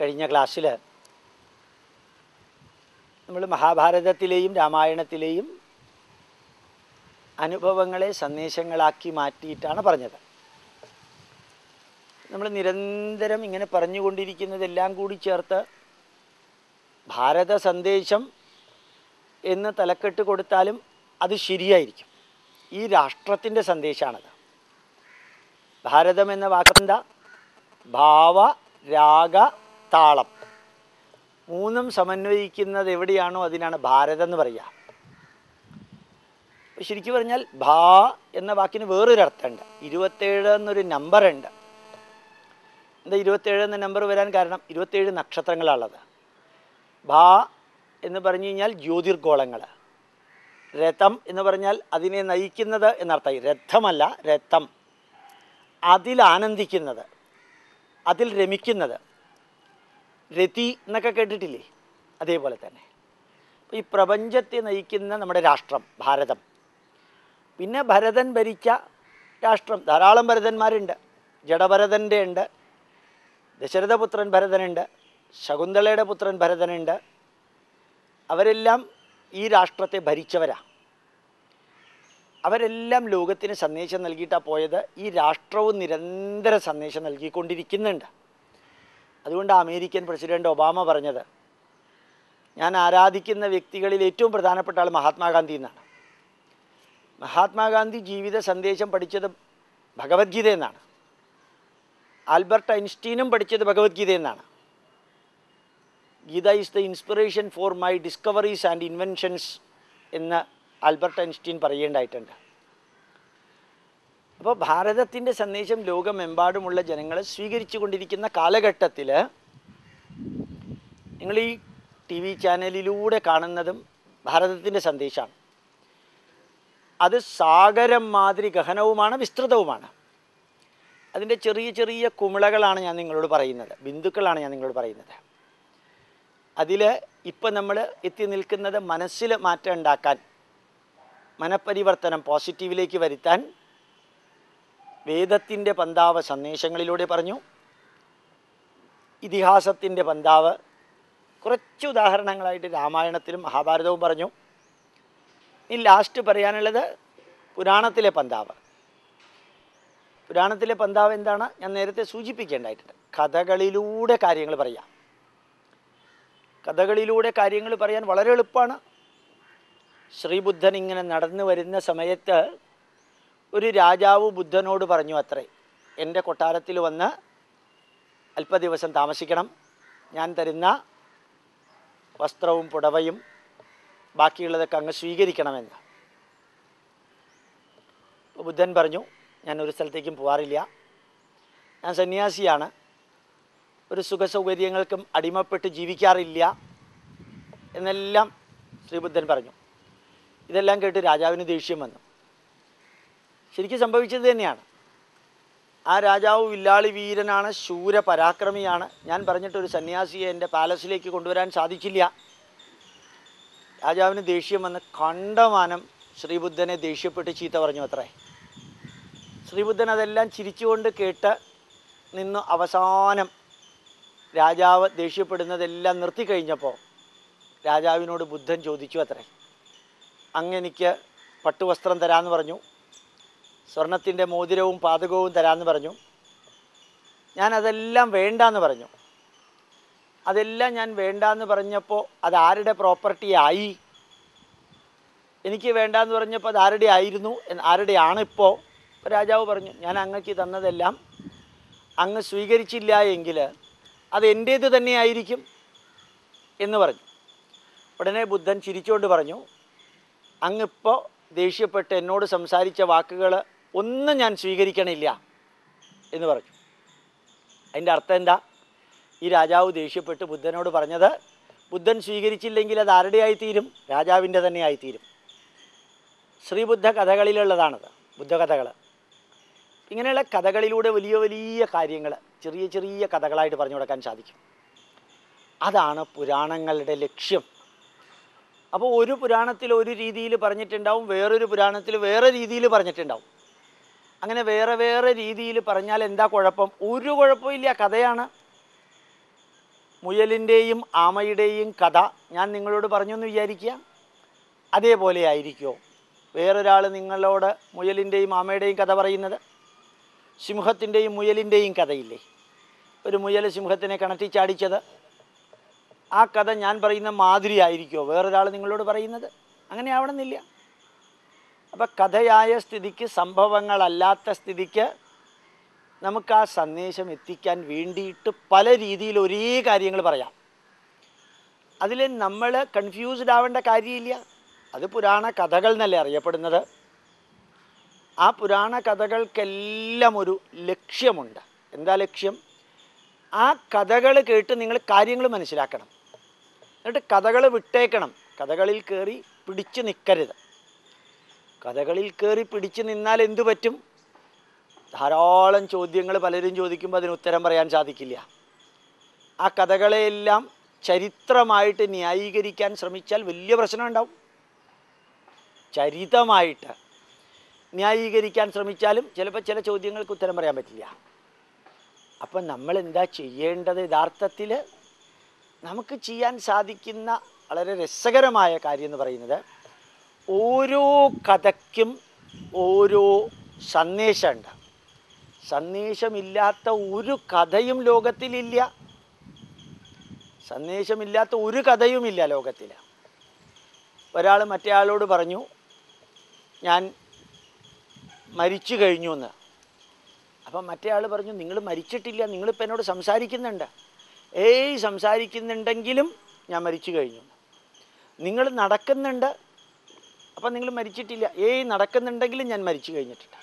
കഴിഞ്ഞ ക്ലാസ്സിൽ നമ്മൾ മഹാഭാരതത്തിലെയും രാമായണത്തിലെയും അനുഭവങ്ങളെ സന്ദേശങ്ങളാക്കി മാറ്റിയിട്ടാണ് പറഞ്ഞത്. നമ്മൾ നിരന്തരം ഇങ്ങനെ പറഞ്ഞുകൊണ്ടിരിക്കുന്നതെല്ലാം കൂടി ചേർത്ത് ഭാരത സന്ദേശം എന്ന് തലക്കെട്ട് കൊടുത്താലും അത് ശരിയായിരിക്കും. ഈ രാഷ്ട്രത്തിന്റെ സന്ദേശമാണത്. ഭാരതം എന്ന വാക്കെന്താ? ഭാവ രാഗ താളം. മൂന്നും സമന്വയിക്കുന്നത് എവിടെയാണോ അതിനാണ് ഭാരതം എന്ന് പറയുക. ശരിക്കും പറഞ്ഞാൽ ഭാ എന്ന വാക്കിന് വേറൊരു അർത്ഥമുണ്ട്. ഇരുപത്തേഴ് എന്നൊരു നമ്പർ ഉണ്ട് എന്താ ഇരുപത്തേഴ് എന്ന നമ്പർ വരാൻ കാരണം? ഇരുപത്തേഴ് നക്ഷത്രങ്ങളാണുള്ളത്. ഭാ എന്ന് പറഞ്ഞു കഴിഞ്ഞാൽ ജ്യോതിർഗോളങ്ങൾ. രഥം എന്ന് പറഞ്ഞാൽ അതിനെ നയിക്കുന്നത് എന്നർത്ഥമായി രഥമല്ല രഥം. അതിൽ ആനന്ദിക്കുന്നത് അതിൽ രമിക്കുന്നത്. രതി എന്നൊക്കെ കേട്ടിട്ടില്ലേ? അതേപോലെ തന്നെ. ഈ പ്രപഞ്ചത്തെ നയിക്കുന്ന നമ്മുടെ രാഷ്ട്രം ഭാരതം. പിന്നെ ഭരതൻ ഭരിച്ച രാഷ്ട്രം ധാരാളം ഭരതന്മാരുണ്ട്. ജഡഭരതന്റെ ഉണ്ട്. ദശരഥപുത്രൻ ഭരതനുണ്ട്. ശകുന്തളയുടെ പുത്രൻ ഭരതനുണ്ട്. അവരെല്ലാം ഈ രാഷ്ട്രത്തെ ഭരിച്ചവരാ. അവരെല്ലാം ലോകത്തിന് സന്ദേശം നൽകിയിട്ടാണ് പോയത്. ഈ രാഷ്ട്രവും നിരന്തര സന്ദേശം നൽകിക്കൊണ്ടിരിക്കുന്നുണ്ട്. അതുകൊണ്ട് അമേരിക്കൻ പ്രസിഡന്റ് ഒബാമ പറഞ്ഞത് ഞാൻ ആരാധിക്കുന്ന വ്യക്തികളിൽ ഏറ്റവും പ്രധാനപ്പെട്ട ആൾ മഹാത്മാഗാന്ധി എന്നാണ്. മഹാത്മാഗാന്ധി ജീവിത സന്ദേശം പഠിച്ചത് ഭഗവത്ഗീത എന്നാണ്. ആൽബർട്ട് ഐൻസ്റ്റീനും പഠിച്ചത് ഭഗവത്ഗീത എന്നാണ്. Gita is the inspiration for my discoveries and inventions എന്ന് ആൽബർട്ട് ഐൻസ്റ്റീൻ പറയേണ്ടതായിട്ടുണ്ട് അപ്പോൾ ഭാരതത്തിന്റെ സന്ദേശം ലോകമെമ്പാടുമുള്ള ജനങ്ങളെ സ്വീകരിച്ചു കൊണ്ടിരിക്കുന്ന കാലഘട്ടത്തിൽ നിങ്ങൾ ഈ ടി വി ചാനലിലൂടെ കാണുന്നതും ഭാരതത്തിന്റെ സന്ദേശമാണ്. അത് സാഗരം മാതിരി ഗഹനവുമാണ് വിസ്തൃതവുമാണ്. അതിന്റെ ചെറിയ ചെറിയ കുമിളകളാണ് ഞാൻ നിങ്ങളോട് പറയുന്നത്. ബിന്ദുക്കളാണ് ഞാൻ നിങ്ങളോട് പറയുന്നത്. അതിൽ ഇപ്പം നമ്മൾ എത്തി നിൽക്കുന്നത് മനസ്സിൽ മാറ്റം ഉണ്ടാക്കാൻ മനപരിവർത്തനം പോസിറ്റീവിലേക്ക് വരുത്താൻ വേദത്തിന്റെ പന്താവ് സന്ദേശങ്ങളിലൂടെ പറഞ്ഞു. ഇതിഹാസത്തിന്റെ പന്താവ് കുറച്ച് ഉദാഹരണങ്ങളായിട്ട് രാമായണത്തിലും മഹാഭാരതവും പറഞ്ഞു. ഇനി ലാസ്റ്റ് പറയാനുള്ളത് പുരാണത്തിലെ പന്താവ്. പുരാണത്തിലെ പന്താവ് എന്താണ്? ഞാൻ നേരത്തെ സൂചിപ്പിക്കേണ്ടതായിട്ടുണ്ട്. കഥകളിലൂടെ കാര്യങ്ങൾ പറയാം. കഥകളിലൂടെ കാര്യങ്ങൾ പറയാൻ വളരെ എളുപ്പമാണ്. ശ്രീബുദ്ധൻ ഇങ്ങനെ നടന്നു വരുന്ന സമയത്ത് ഒരു രാജാവ് ബുദ്ധനോട് പറഞ്ഞു അത്രേ. എന്റെ കൊട്ടാരത്തിൽ വന്ന് അല്പദിവസം താമസിക്കണം. ഞാൻ തരുന്ന വസ്ത്രവും പുടവയും ബാക്കിയുള്ളതൊക്കെ അങ്ങ് സ്വീകരിക്കണമെന്ന്. ബുദ്ധൻ പറഞ്ഞു ഞാൻ ഒരു സ്ഥലത്തേക്കും പോകാറില്ല ഞാൻ സന്യാസിയാണ്. ഒരു സുഖസൗകര്യങ്ങൾക്കും അടിമപ്പെട്ട് ജീവിക്കാറില്ല. എന്നെല്ലാം ശ്രീബുദ്ധൻ പറഞ്ഞു. ഇതെല്ലാം കേട്ട് രാജാവിന് ദേഷ്യം വന്നു. ശരിക്കും സംഭവിച്ചത് തന്നെയാണ്. ആ രാജാവ് വില്ലാളി വീരനാണ് ശൂര പരാക്രമിയാണ് ഞാൻ പറഞ്ഞിട്ടൊരു സന്യാസിയെ എന്റെ പാലസിലേക്ക് കൊണ്ടുവരാൻ സാധിച്ചില്ല. രാജാവിന് ദേഷ്യം വന്ന് കണ്ടമാനം ശ്രീബുദ്ധനെ ദേഷ്യപ്പെട്ട് ചീത്ത പറഞ്ഞു അത്രേ. ശ്രീബുദ്ധൻ അതെല്ലാം ചിരിച്ചുകൊണ്ട് കേട്ട് നിന്ന് അവസാനം രാജാവ് ദേഷ്യപ്പെടുന്നതെല്ലാം നിർത്തിക്കഴിഞ്ഞപ്പോൾ രാജാവിനോട് ബുദ്ധൻ ചോദിച്ചു അത്രേ. അങ്ങെനിക്ക് പട്ടുവസ്ത്രം തരാമെന്ന് പറഞ്ഞു. സ്വർണത്തിന്റെ മോതിരവും പാതകവും തരാമെന്ന് പറഞ്ഞു. ഞാൻ അതെല്ലാം വേണ്ടാന്ന് പറഞ്ഞു. അതെല്ലാം ഞാൻ വേണ്ടാന്ന് പറഞ്ഞപ്പോൾ അത് ആരുടെ പ്രോപ്പർട്ടി ആയി? എനിക്ക് വേണ്ടാന്ന് പറഞ്ഞപ്പോൾ അത് ആരുടെ ആയിരുന്നു? ആരുടെയാണ് ഇപ്പോൾ രാജാവ് പറഞ്ഞു ഞാൻ അങ്ങക്ക് തന്നതെല്ലാം അങ്ങ് സ്വീകരിച്ചില്ല എങ്കിൽ അത് എന്റേത് തന്നെയായിരിക്കും എന്ന് പറഞ്ഞു. ഉടനെ ബുദ്ധൻ ചിരിച്ചുകൊണ്ട് പറഞ്ഞു അങ്ങിപ്പോൾ ദേഷ്യപ്പെട്ട് എന്നോട് സംസാരിച്ച വാക്കുകൾ ഒന്നും ഞാൻ സ്വീകരിക്കണില്ല എന്ന് പറഞ്ഞു. അതിന്റെ അർത്ഥം എന്താ? ഈ രാജാവ് ദേഷ്യപ്പെട്ട് ബുദ്ധനോട് പറഞ്ഞത് ബുദ്ധൻ സ്വീകരിച്ചില്ലെങ്കിൽ അത് ആരുടെ ആയിത്തീരും രാജാവിന്റെ തന്നെ ആയിത്തീരും. ശ്രീബുദ്ധ കഥകളിലുള്ളതാണത് ബുദ്ധകഥകൾ ഇങ്ങനെയുള്ള കഥകളിലൂടെ വലിയ വലിയ കാര്യങ്ങൾ ചെറിയ ചെറിയ കഥകളായിട്ട് പറഞ്ഞു കൊടുക്കാൻ സാധിക്കും. അതാണ് പുരാണങ്ങളുടെ ലക്ഷ്യം. അപ്പോൾ ഒരു പുരാണത്തിൽ ഒരു രീതിയിൽ പറഞ്ഞിട്ടുണ്ടാവും വേറൊരു പുരാണത്തിൽ വേറെ രീതിയിൽ പറഞ്ഞിട്ടുണ്ടാവും. അങ്ങനെ വേറെ വേറെ രീതിയിൽ പറഞ്ഞാൽ എന്താ കുഴപ്പം? ഒരു കുഴപ്പമില്ല കഥയാണ്. മുയലിന്റെയും ആമയുടെയും കഥ. ഞാൻ നിങ്ങളോട് പറഞ്ഞു എന്ന് വിചാരിക്കുക. അതേപോലെ ആയിരിക്കുമോ വേറൊരാൾ നിങ്ങളോട് മുയലിന്റെയും ആമയുടെയും കഥ പറയുന്നത്? സിംഹത്തിന്റെയും മുയലിന്റെയും കഥയില്ലേ? ഒരു മുയൽ സിംഹത്തിനെ കിണറ്റി ചാടിച്ചത്. ആ കഥ ഞാൻ പറയുന്ന മാതിരി ആയിരിക്കുമോ വേറൊരാൾ നിങ്ങളോട് പറയുന്നത്? അങ്ങനെ ആവണമെന്നില്ല. അപ്പം കഥയായ സ്ഥിതിക്ക് സംഭവങ്ങളല്ലാത്ത സ്ഥിതിക്ക് നമുക്ക് ആ സന്ദേശം എത്തിക്കാൻ വേണ്ടിയിട്ട് പല രീതിയിൽ ഒരേ കാര്യങ്ങൾ പറയാം. അതിൽ നമ്മൾ കൺഫ്യൂസ്ഡ് ആവേണ്ട കാര്യമില്ല. അത് പുരാണ കഥകൾ എന്നല്ലേ അറിയപ്പെടുന്നത്? ആ പുരാണ കഥകൾക്കെല്ലാം ഒരു ലക്ഷ്യമുണ്ട്. എന്താ ലക്ഷ്യം? ആ കഥകൾ കേട്ട് നിങ്ങൾ കാര്യങ്ങൾ മനസ്സിലാക്കണം. എന്നിട്ട് കഥകൾ വിട്ടേക്കണം. കഥകളിൽ കയറി പിടിച്ചു നിൽക്കരുത് കഥകളിൽ കയറി പിടിച്ചു നിന്നാൽ എന്തു പറ്റും? ധാരാളം ചോദ്യങ്ങൾ പലരും ചോദിക്കുമ്പോൾ അതിന് ഉത്തരം പറയാൻ സാധിക്കില്ല. ആ കഥകളെയെല്ലാം ചരിത്രമായിട്ട് ന്യായീകരിക്കാൻ ശ്രമിച്ചാൽ വലിയ പ്രശ്നം ഉണ്ടാവും. ചരിതമായിട്ട് ന്യായീകരിക്കാൻ ശ്രമിച്ചാലും ചിലപ്പോൾ ചില ചോദ്യങ്ങൾക്ക് ഉത്തരം പറയാൻ പറ്റില്ല. അപ്പം നമ്മൾ എന്താ ചെയ്യേണ്ടത്? യഥാർത്ഥത്തിൽ നമുക്ക് ചെയ്യാൻ സാധിക്കുന്ന വളരെ രസകരമായ കാര്യം എന്ന് പറയുന്നത് ഓരോ കഥയ്ക്കും ഓരോ സന്ദേശമുണ്ട് സന്ദേശമില്ലാത്ത ഒരു കഥയും ലോകത്തിലില്ല. സന്ദേശമില്ലാത്ത ഒരു കഥയുമില്ല ലോകത്തിൽ ഒരാൾ മറ്റേ ആളോട് പറഞ്ഞു ഞാൻ മരിച്ചു കഴിഞ്ഞു എന്ന് അപ്പം മറ്റേ ആൾ പറഞ്ഞു നിങ്ങൾ മരിച്ചിട്ടില്ല നിങ്ങളിപ്പോൾ എന്നോട് സംസാരിക്കുന്നുണ്ട്. ഏയ് സംസാരിക്കുന്നുണ്ടെങ്കിലും ഞാൻ മരിച്ചു കഴിഞ്ഞു. നിങ്ങൾ നടക്കുന്നുണ്ട് അപ്പം നിങ്ങൾ മരിച്ചിട്ടില്ല. ഏയ് നടക്കുന്നുണ്ടെങ്കിലും ഞാൻ മരിച്ചു കഴിഞ്ഞിട്ടുണ്ട്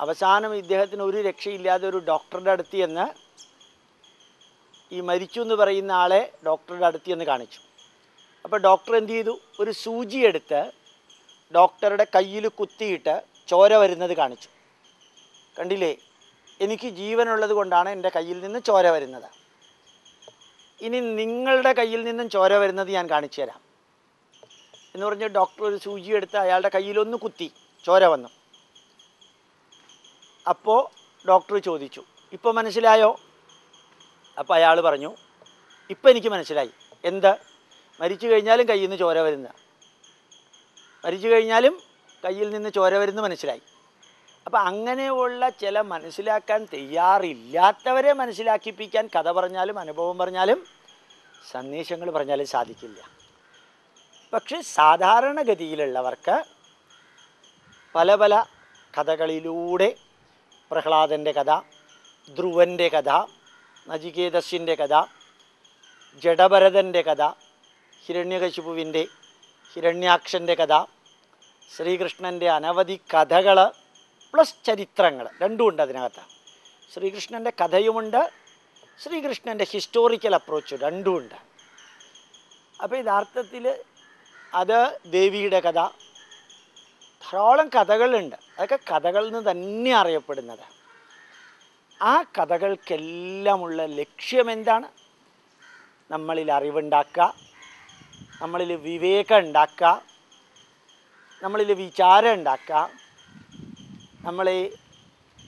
അവസാനം ഇദ്ദേഹത്തിന് ഒരു രക്ഷയില്ലാതെ ഒരു ഡോക്ടറുടെ അടുത്ത് ചെന്ന് ഈ മരിച്ചു എന്ന് പറയുന്ന ആളെ ഡോക്ടറുടെ അടുത്ത് ചെന്ന് കാണിച്ചു. അപ്പോൾ ഡോക്ടർ എന്ത് ചെയ്തു? ഒരു സൂചി എടുത്ത് ഡോക്ടറുടെ കയ്യിൽ കുത്തിയിട്ട് ചോര വരുന്നത് കാണിച്ചു. കണ്ടില്ലേ? എനിക്ക് ജീവനുള്ളത് കൊണ്ടാണ് എന്റെ കയ്യിൽ നിന്ന് ചോര വരുന്നത്. ഇനി നിങ്ങളുടെ കയ്യിൽ നിന്നും ചോര വരുന്നത് ഞാൻ കാണിച്ചു തരാം. എന്ന് പറഞ്ഞ് ഡോക്ടർ ഒരു സൂചി എടുത്ത് അയാളുടെ കയ്യിലൊന്ന് കുത്തി. ചോര വന്നു. അപ്പോൾ ഡോക്ടർ ചോദിച്ചു ഇപ്പോൾ മനസ്സിലായോ? അപ്പോൾ അയാൾ പറഞ്ഞു ഇപ്പം എനിക്ക് മനസ്സിലായി. എന്ത്? മരിച്ചു കഴിഞ്ഞാലും കയ്യിൽ നിന്ന് ചോര വരുന്ന. മരിച്ചു കഴിഞ്ഞാലും കയ്യിൽ നിന്ന് ചോര വരുന്ന മനസ്സിലായി. അപ്പം അങ്ങനെയുള്ള ചില മനസ്സിലാക്കാൻ തയ്യാറില്ലാത്തവരെ മനസ്സിലാക്കിപ്പിക്കാൻ കഥ പറഞ്ഞാലും അനുഭവം പറഞ്ഞാലും സന്ദേശങ്ങൾ പറഞ്ഞാലും സാധിക്കില്ല. പക്ഷെ സാധാരണഗതിയിലുള്ളവർക്ക് പല പല കഥകളിലൂടെ പ്രഹ്ലാദന്റെ കഥ ധ്രുവന്റെ കഥ നചികേതസിന്റെ കഥ ജഡഭരതന്റെ കഥ ഹിരണ്യകശിപുവിന്റെ ഹിരണ്യാക്ഷന്റെ കഥ ശ്രീകൃഷ്ണന്റെ അനവധി കഥകൾ പ്ലസ് ചരിത്രങ്ങൾ രണ്ടും ഉണ്ട് അതിനകത്ത്. ശ്രീകൃഷ്ണന്റെ കഥയുമുണ്ട് ശ്രീകൃഷ്ണന്റെ ഹിസ്റ്റോറിക്കൽ അപ്രോച്ച് രണ്ടുമുണ്ട് അപ്പോൾ യഥാർത്ഥത്തിൽ അത് ദേവിയുടെ കഥ. ധാരാളം കഥകളുണ്ട്. അതൊക്കെ കഥകളിൽ നിന്ന് തന്നെ അറിയപ്പെടുന്നത്. ആ കഥകൾക്കെല്ലാമുള്ള ലക്ഷ്യം എന്താണ്? നമ്മളിൽ അറിവുണ്ടാക്കുക നമ്മളിൽ വിവേകം ഉണ്ടാക്കുക നമ്മളിൽ വിചാരം ഉണ്ടാക്കുക നമ്മളെ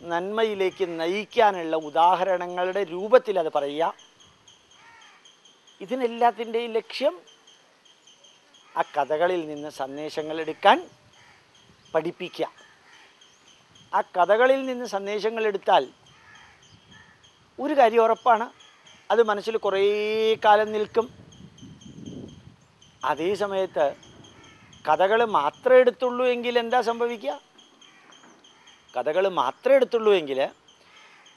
നന്മയിലേക്ക് നയിക്കാനുള്ള ഉദാഹരണങ്ങളുടെ രൂപത്തിൽ അത് പറയുക. ഇതിനെല്ലാത്തിന്റെയും ലക്ഷ്യം ആ കഥകളിൽ നിന്ന് സന്ദേശങ്ങൾ എടുക്കാൻ പഠിപ്പിക്കുക. ആ കഥകളിൽ നിന്ന് സന്ദേശങ്ങൾ എടുത്താൽ ഒരു കാര്യം ഉറപ്പാണ്. അത് മനസ്സിൽ കുറേ കാലം നിൽക്കും. അതേ സമയത്ത് കഥകൾ മാത്രമേ എടുത്തുള്ളൂ എങ്കിൽ എന്താ സംഭവിക്കുക? കഥകൾ മാത്രമേ എടുത്തുള്ളൂ എങ്കിൽ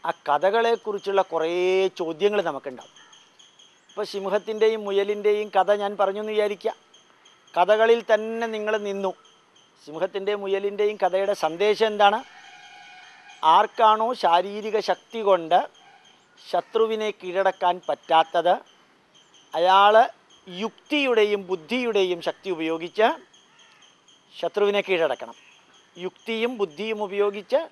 ആ കഥകളെക്കുറിച്ചുള്ള കുറേ ചോദ്യങ്ങൾ നമുക്കുണ്ടാവും. ഇപ്പോൾ സിംഹത്തിന്റെയും മുയലിന്റെയും കഥ ഞാൻ പറഞ്ഞു എന്ന് വിചാരിക്കുക. കഥകളിൽ തന്നെ നിങ്ങൾ നിന്നു. സിംഹത്തിന്റെയും മുയലിന്റെയും കഥയുടെ സന്ദേശം എന്താണ്? ആർക്കാണോ ശാരീരിക ശക്തി കൊണ്ട് ശത്രുവിനെ കീഴടക്കാൻ പറ്റാത്തത് അയാൾ യുക്തിയുടെയും ബുദ്ധിയുടെയും ശക്തി ഉപയോഗിച്ച് ശത്രുവിനെ കീഴടക്കണം. യുക്തിയും ബുദ്ധിയും ഉപയോഗിച്ച്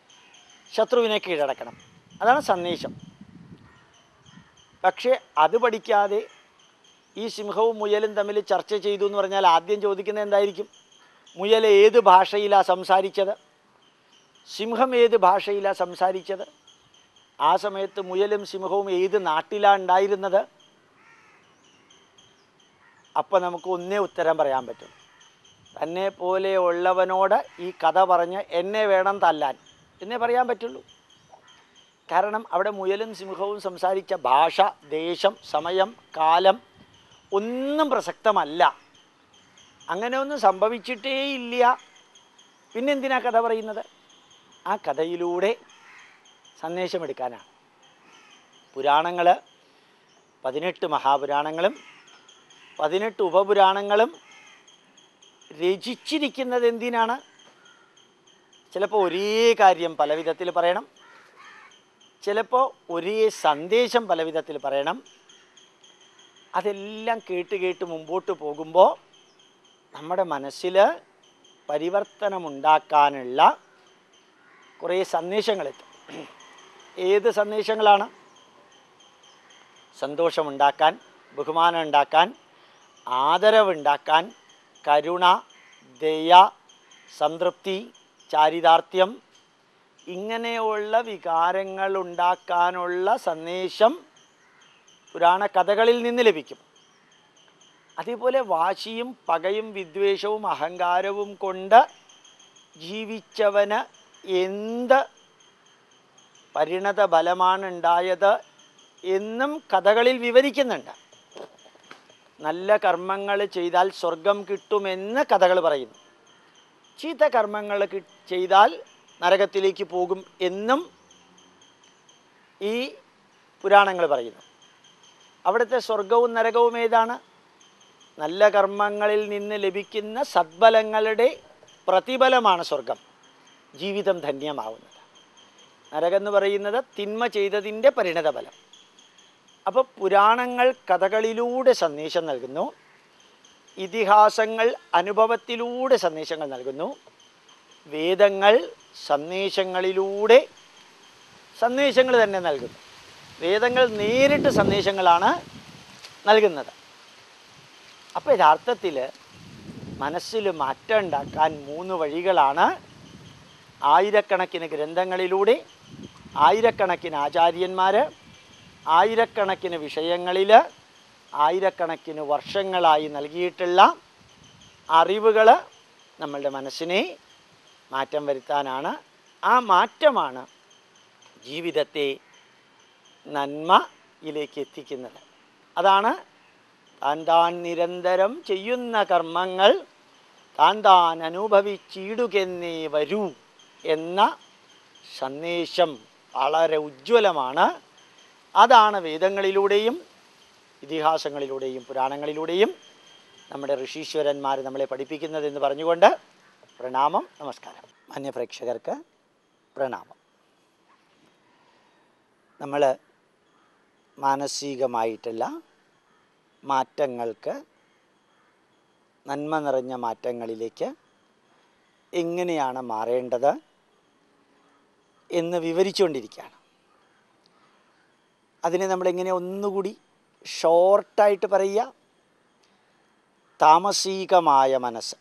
ശത്രുവിനെ കീഴടക്കണം. അതാണ് സന്ദേശം. പക്ഷേ അത് പഠിക്കാതെ ഈ സിംഹവും മുയലും തമ്മിൽ ചർച്ച ചെയ്തു എന്ന് പറഞ്ഞാൽ ആദ്യം ചോദിക്കുന്നത് എന്തായിരിക്കും? മുയൽ ഏത് ഭാഷയിലാണ് സംസാരിച്ചത്? സിംഹം ഏത് ഭാഷയിലാണ് സംസാരിച്ചത്? ആ സമയത്ത് മുയലും സിംഹവും ഏത് നാട്ടിലാണ് ഉണ്ടായിരുന്നത്? അപ്പം നമുക്ക് ഒന്നേ ഉത്തരം പറയാൻ പറ്റും. തന്നെ പോലെ ഉള്ളവനോട് ഈ കഥ പറഞ്ഞ് എന്നെ വേണം തല്ലാൻ. എന്നേ പറയാൻ പറ്റുള്ളൂ. കാരണം അവിടെ മുയലും സിംഹവും സംസാരിച്ച ഭാഷ ദേശം സമയം കാലം ഒന്നും പ്രസക്തമല്ല. അങ്ങനെ ഒന്നും സംഭവിച്ചിട്ടേ ഇല്ല പിന്നെന്തിനാ കഥ പറയുന്നത്? ആ കഥയിലൂടെ സന്ദേശമെടുക്കാനാണ് പുരാണങ്ങൾ പതിനെട്ട് മഹാപുരാണങ്ങളും പതിനെട്ട് ഉപപുരാണങ്ങളും രചിച്ചിരിക്കുന്നത് എന്തിനാണ് ചിലപ്പോൾ ഒരേ കാര്യം പല വിധത്തിൽ പറയണം. ചിലപ്പോൾ ഒരേ സന്ദേശം പല വിധത്തിൽ പറയണം. അതെല്ലാം കേട്ട് കേട്ട് മുമ്പോട്ട് പോകുമ്പോൾ നമ്മുടെ മനസ്സിൽ പരിവർത്തനമുണ്ടാക്കാനുള്ള കുറേ സന്ദേശങ്ങളെത്തും. ഏത് സന്ദേശങ്ങളാണ്? സന്തോഷമുണ്ടാക്കാൻ ബഹുമാനം ഉണ്ടാക്കാൻ ആദരവുണ്ടാക്കാൻ കരുണ ദയ സംതൃപ്തി ചാരിതാർത്ഥ്യം ഇങ്ങനെയുള്ള വികാരങ്ങൾ ഉണ്ടാക്കാനുള്ള സന്ദേശം പുരാണ കഥകളിൽ നിന്ന് ലഭിക്കും. അതേപോലെ വാശിയും പകയും വിദ്വേഷവും അഹങ്കാരവും കൊണ്ട് ജീവിച്ചവന് എന്ത് പരിണത ഫലമാണ് ഉണ്ടായത് എന്നും കഥകളിൽ വിവരിക്കുന്നുണ്ട്. നല്ല കർമ്മങ്ങൾ ചെയ്താൽ സ്വർഗം കിട്ടുമെന്ന് കഥകൾ പറയുന്നു. ചീത്ത കർമ്മങ്ങൾ ചെയ്താൽ നരകത്തിലേക്ക് പോകും എന്നും ഈ പുരാണങ്ങൾ പറയുന്നു. അവിടുത്തെ സ്വർഗവും നരകവും ഏതാണ്? നല്ല കർമ്മങ്ങളിൽ നിന്ന് ലഭിക്കുന്ന സദ്ബലങ്ങളുടെ പ്രതിഫലമാണ് സ്വർഗം ജീവിതം ധന്യമാവുന്നത്. നരകം എന്ന് പറയുന്നത് തിന്മ ചെയ്തതിന്റെ പരിണതഫലം. അപ്പോൾ പുരാണങ്ങൾ കഥകളിലൂടെ സന്ദേശം നൽകുന്നു. ഇതിഹാസങ്ങൾ അനുഭവത്തിലൂടെ സന്ദേശങ്ങൾ നൽകുന്നു. വേദങ്ങൾ സന്ദേശങ്ങളിലൂടെ സന്ദേശങ്ങൾ തന്നെ നൽകുന്നു. വേദങ്ങൾ നേരിട്ട് സന്ദേശങ്ങളാണ് നൽകുന്നത്. അപ്പോൾ യഥാർത്ഥത്തിൽ മനസ്സിൽ മാറ്റം ഉണ്ടാക്കാൻ മൂന്ന് വഴികളാണ് ആയിരക്കണക്കിന് ഗ്രന്ഥങ്ങളിലൂടെ ആയിരക്കണക്കിന് ആചാര്യന്മാർ ആയിരക്കണക്കിന് വിഷയങ്ങളിൽ ആയിരക്കണക്കിന് വർഷങ്ങളായി നൽകിയിട്ടുള്ള അറിവുകൾ നമ്മളുടെ മനസ്സിനെ മാറ്റം വരുത്താനാണ്. ആ മാറ്റമാണ് ജീവിതത്തെ നന്മയിലേക്ക് എത്തിക്കുന്നത് അതാണ് താൻ താൻ നിരന്തരം ചെയ്യുന്ന കർമ്മങ്ങൾ താൻ താൻ അനുഭവിച്ചിടുകെന്നേ വരൂ എന്ന സന്ദേശം വളരെ ഉജ്ജ്വലമാണ്. അതാണ് വേദങ്ങളിലൂടെയും ഇതിഹാസങ്ങളിലൂടെയും പുരാണങ്ങളിലൂടെയും നമ്മുടെ ഋഷീശ്വരന്മാർ നമ്മളെ പഠിപ്പിക്കുന്നത് എന്ന് പറഞ്ഞുകൊണ്ട് പ്രണാമം നമസ്കാരം. മാന്യപ്രേക്ഷകർക്ക് പ്രണാമം. നമ്മൾ മാനസികമായിട്ടുള്ള മാറ്റങ്ങൾക്ക് നന്മ നിറഞ്ഞ മാറ്റങ്ങളിലേക്ക് എങ്ങനെയാണ് മാറേണ്ടത് എന്ന് വിവരിച്ചുകൊണ്ടിരിക്കുകയാണ്. അതിനെ നമ്മളെങ്ങനെ ഒന്നുകൂടി ഷോർട്ടായിട്ട് പറയുക? താമസികമായ മനസ്സ്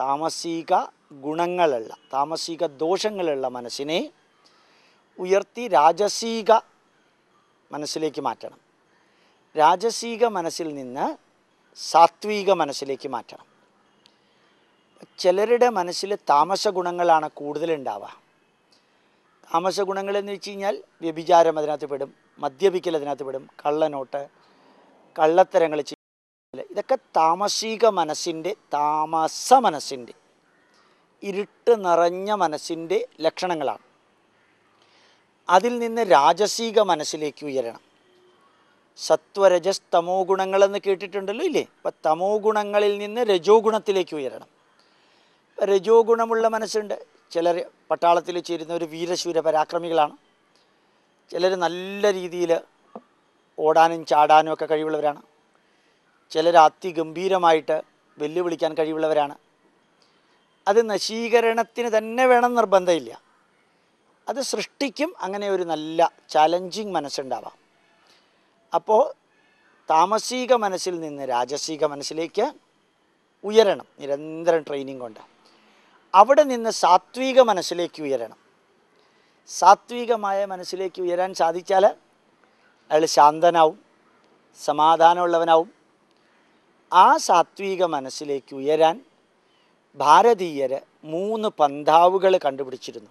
താമസിക ഗുണങ്ങളുള്ള താമസിക ദോഷങ്ങളുള്ള മനസ്സിനെ ഉയർത്തി രാജസീക മനസ്സിലേക്ക് മാറ്റണം. രാജസീക മനസ്സിൽ നിന്ന് സാത്വിക മനസ്സിലേക്ക് മാറ്റണം. ചിലരുടെ മനസ്സിൽ താമസ ഗുണങ്ങളാണ് കൂടുതലുണ്ടാവുക. താമസ ഗുണങ്ങൾ എന്ന് വെച്ച് കഴിഞ്ഞാൽ വ്യഭിചാരം അതിനകത്ത് പെടും മദ്യപിക്കൽ അതിനകത്ത് പെടും കള്ളനോട്ട് കള്ളത്തരങ്ങൾ ചെയ്യൽ. ഇതൊക്കെ താമസിക മനസ്സിന്റെ താമസ മനസ്സിന്റെ ഇരുട്ട് നിറഞ്ഞ മനസ്സിന്റെ ലക്ഷണങ്ങളാണ്. അതിൽ നിന്ന് രാജസീക മനസ്സിലേക്ക് ഉയരണം. സത്വരജസ് തമോ ഗുണങ്ങളെന്ന് കേട്ടിട്ടുണ്ടല്ലോ ഇല്ലേ? അപ്പം തമോ ഗുണങ്ങളിൽ നിന്ന് രജോ ഗുണത്തിലേക്ക് ഉയരണം. രജോ ഗുണമുള്ള മനസ്സുണ്ട്. ചിലർ പട്ടാളത്തിൽ ചേരുന്ന ഒരു വീരശൂര പരാക്രമികളാണ്. ചിലർ നല്ല രീതിയിൽ ഓടാനും ചാടാനും ഒക്കെ കഴിവുള്ളവരാണ്. ചിലർ അതിഗംഭീരമായിട്ട് വെല്ലുവിളിക്കാൻ കഴിവുള്ളവരാണ്. അത് നശീകരണത്തിന് തന്നെ വേണം നിർബന്ധമില്ല. അത് സൃഷ്ടിക്കും അങ്ങനെ ഒരു നല്ല ചലഞ്ചിങ് മനസ്സുണ്ടാവാം. അപ്പോൾ താമസിക മനസ്സിൽ നിന്ന് രാജസിക മനസ്സിലേക്ക് ഉയരണം നിരന്തരം ട്രെയിനിങ് കൊണ്ട്. അവിടെ നിന്ന് സാത്വിക മനസ്സിലേക്ക് ഉയരണം. സാത്വികമായ മനസ്സിലേക്ക് ഉയരാൻ സാധിച്ചാൽ അയാൾ ശാന്തനാവും സമാധാനമുള്ളവനാവും. ആ സാത്വിക മനസ്സിലേക്ക് ഉയരാൻ ഭാരതീയർ മൂന്ന് പന്താവുകൾ കണ്ടുപിടിച്ചിരുന്നു.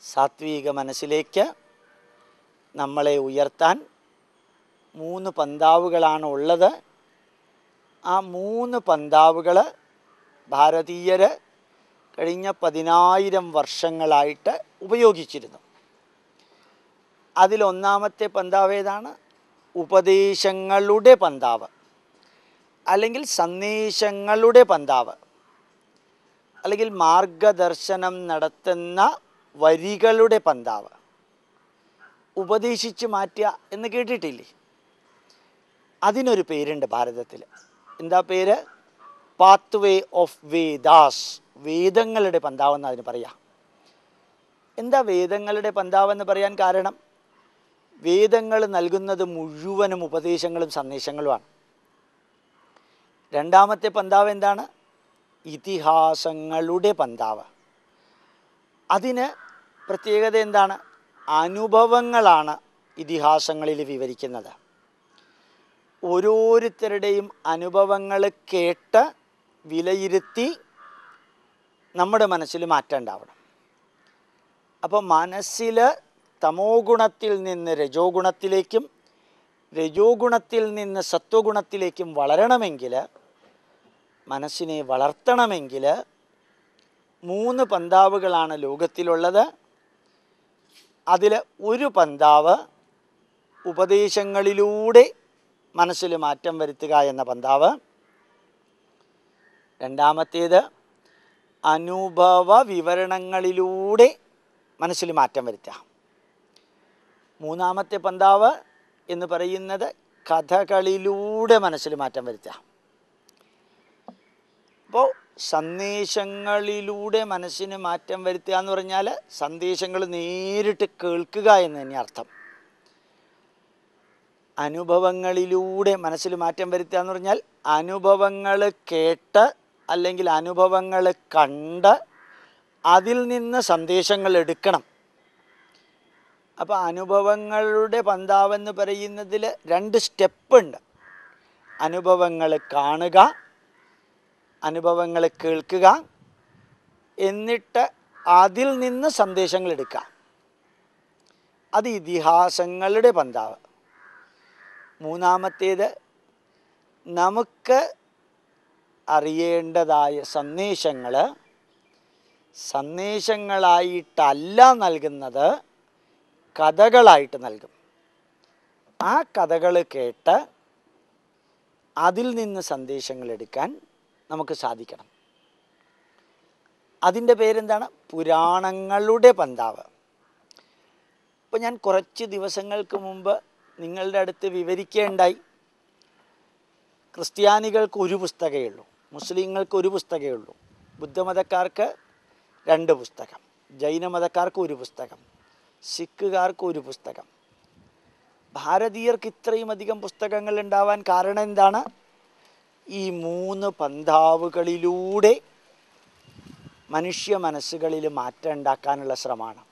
സാത്വിക മനസ്സിലേക്ക് നമ്മളെ ഉയർത്താൻ മൂന്ന് പന്താവുകളാണ് ഉള്ളത്. ആ മൂന്ന് പന്താവുകൾ ഭാരതീയർ കഴിഞ്ഞ പതിനായിരം വർഷങ്ങളായിട്ട് ഉപയോഗിച്ചിരുന്നു. അതിലൊന്നാമത്തെ പന്താവ് ഏതാണ്? ഉപദേശങ്ങളുടെ പന്താവ് അല്ലെങ്കിൽ സന്ദേശങ്ങളുടെ പന്താവ് അല്ലെങ്കിൽ മാർഗദർശനം നടത്തുന്ന വരികളുടെ പന്താവ്. ഉപദേശിച്ച് മാറ്റുക എന്ന് കേട്ടിട്ടില്ലേ? അതിനൊരു പേരുണ്ട് ഭാരതത്തിൽ എന്താ പേര്? പാത്ത് വേ ഓഫ് വേദാസ് വേദങ്ങളുടെ പന്താവെന്ന് അതിന് പറയാം. എന്താ വേദങ്ങളുടെ പന്താവെന്ന് പറയാൻ കാരണം? വേദങ്ങൾ നൽകുന്നത് മുഴുവനും ഉപദേശങ്ങളും സന്ദേശങ്ങളുമാണ്. രണ്ടാമത്തെ പന്താവ് എന്താണ്? ഇതിഹാസങ്ങളുടെ പന്താവ്. അതിന് പ്രത്യേകത എന്താണ്? അനുഭവങ്ങളാണ് ഇതിഹാസങ്ങളിൽ വിവരിക്കുന്നത്. ഓരോരുത്തരുടെയും അനുഭവങ്ങൾ കേട്ട് വിലയിരുത്തി നമ്മുടെ മനസ്സിൽ മാറ്റം ഉണ്ടാവണം. അപ്പോൾ മനസ്സിൽ തമോ ഗുണത്തിൽ നിന്ന് രജോ ഗുണത്തിലേക്കും രജോ ഗുണത്തിൽ നിന്ന് സത്വഗുണത്തിലേക്കും വളരണമെങ്കിൽ മനസ്സിനെ വളർത്തണമെങ്കിൽ മൂന്ന് പന്താവുകളാണ് ലോകത്തിലുള്ളത്. അതിൽ ഒരു പന്താവ് ഉപദേശങ്ങളിലൂടെ മനസ്സിൽ മാറ്റം വരുത്തുക എന്ന പന്താവ്. രണ്ടാമത്തേത് അനുഭവ വിവരണങ്ങളിലൂടെ മനസ്സിൽ മാറ്റം വരുത്തുക. മൂന്നാമത്തെ പന്താവ് എന്ന് പറയുന്നത് കഥകളിലൂടെ മനസ്സിൽ മാറ്റം വരുത്തുക. അപ്പോൾ സന്ദേശങ്ങളിലൂടെ മനസ്സിന് മാറ്റം വരുത്തുക എന്ന് പറഞ്ഞാൽ സന്ദേശങ്ങൾ നേരിട്ട് കേൾക്കുക എന്ന് തന്നെ അർത്ഥം. അനുഭവങ്ങളിലൂടെ മനസ്സിൽ മാറ്റം വരുത്തുക എന്ന് പറഞ്ഞാൽ അനുഭവങ്ങൾ കേട്ട് അല്ലെങ്കിൽ അനുഭവങ്ങൾ കണ്ട് അതിൽ നിന്ന് സന്ദേശങ്ങൾ എടുക്കണം. അപ്പോൾ അനുഭവങ്ങളുടെ പന്താവെന്ന് പറയുന്നതിൽ രണ്ട് സ്റ്റെപ്പ് ഉണ്ട് അനുഭവങ്ങൾ കാണുക അനുഭവങ്ങൾ കേൾക്കുക എന്നിട്ട് അതിൽ നിന്ന് സന്ദേശങ്ങൾ എടുക്കുക. അത് ഇതിഹാസങ്ങളുടെ പന്താവ്. മൂന്നാമത്തേത് നമുക്ക് അറിയേണ്ടതായ സന്ദേശങ്ങൾ സന്ദേശങ്ങളായിട്ടല്ല നൽകുന്നത് കഥകളായിട്ട് നൽകും. ആ കഥകൾ കേട്ട് അതിൽ നിന്ന് സന്ദേശങ്ങൾ എടുക്കാൻ നമുക്ക് സാധിക്കണം. അതിന്റെ പേരെന്താണ്? പുരാണങ്ങളുടെ പന്താവ്. ഇപ്പോൾ ഞാൻ കുറച്ച് ദിവസങ്ങൾക്ക് മുമ്പ് നിങ്ങളുടെ അടുത്ത് വിവരിക്കേണ്ടായി. ക്രിസ്ത്യാനികൾക്ക് ഒരു പുസ്തകമേ ഉള്ളൂ. മുസ്ലിങ്ങൾക്ക് ഒരു പുസ്തകമേ ഉള്ളൂ. ബുദ്ധമതക്കാർക്ക് രണ്ട് പുസ്തകം. ജൈനമതക്കാർക്ക് ഒരു പുസ്തകം. സിഖുകാർക്ക് ഒരു പുസ്തകം. ഭാരതീയർക്ക് ഇത്രയും അധികം പുസ്തകങ്ങൾ ഉണ്ടാവാൻ കാരണം എന്താണ്? ഈ മൂന്ന് പന്താവുകളിലൂടെ മനുഷ്യ മനസ്സുകളിൽ മാറ്റം ഉണ്ടാക്കാനുള്ള ശ്രമമാണ്.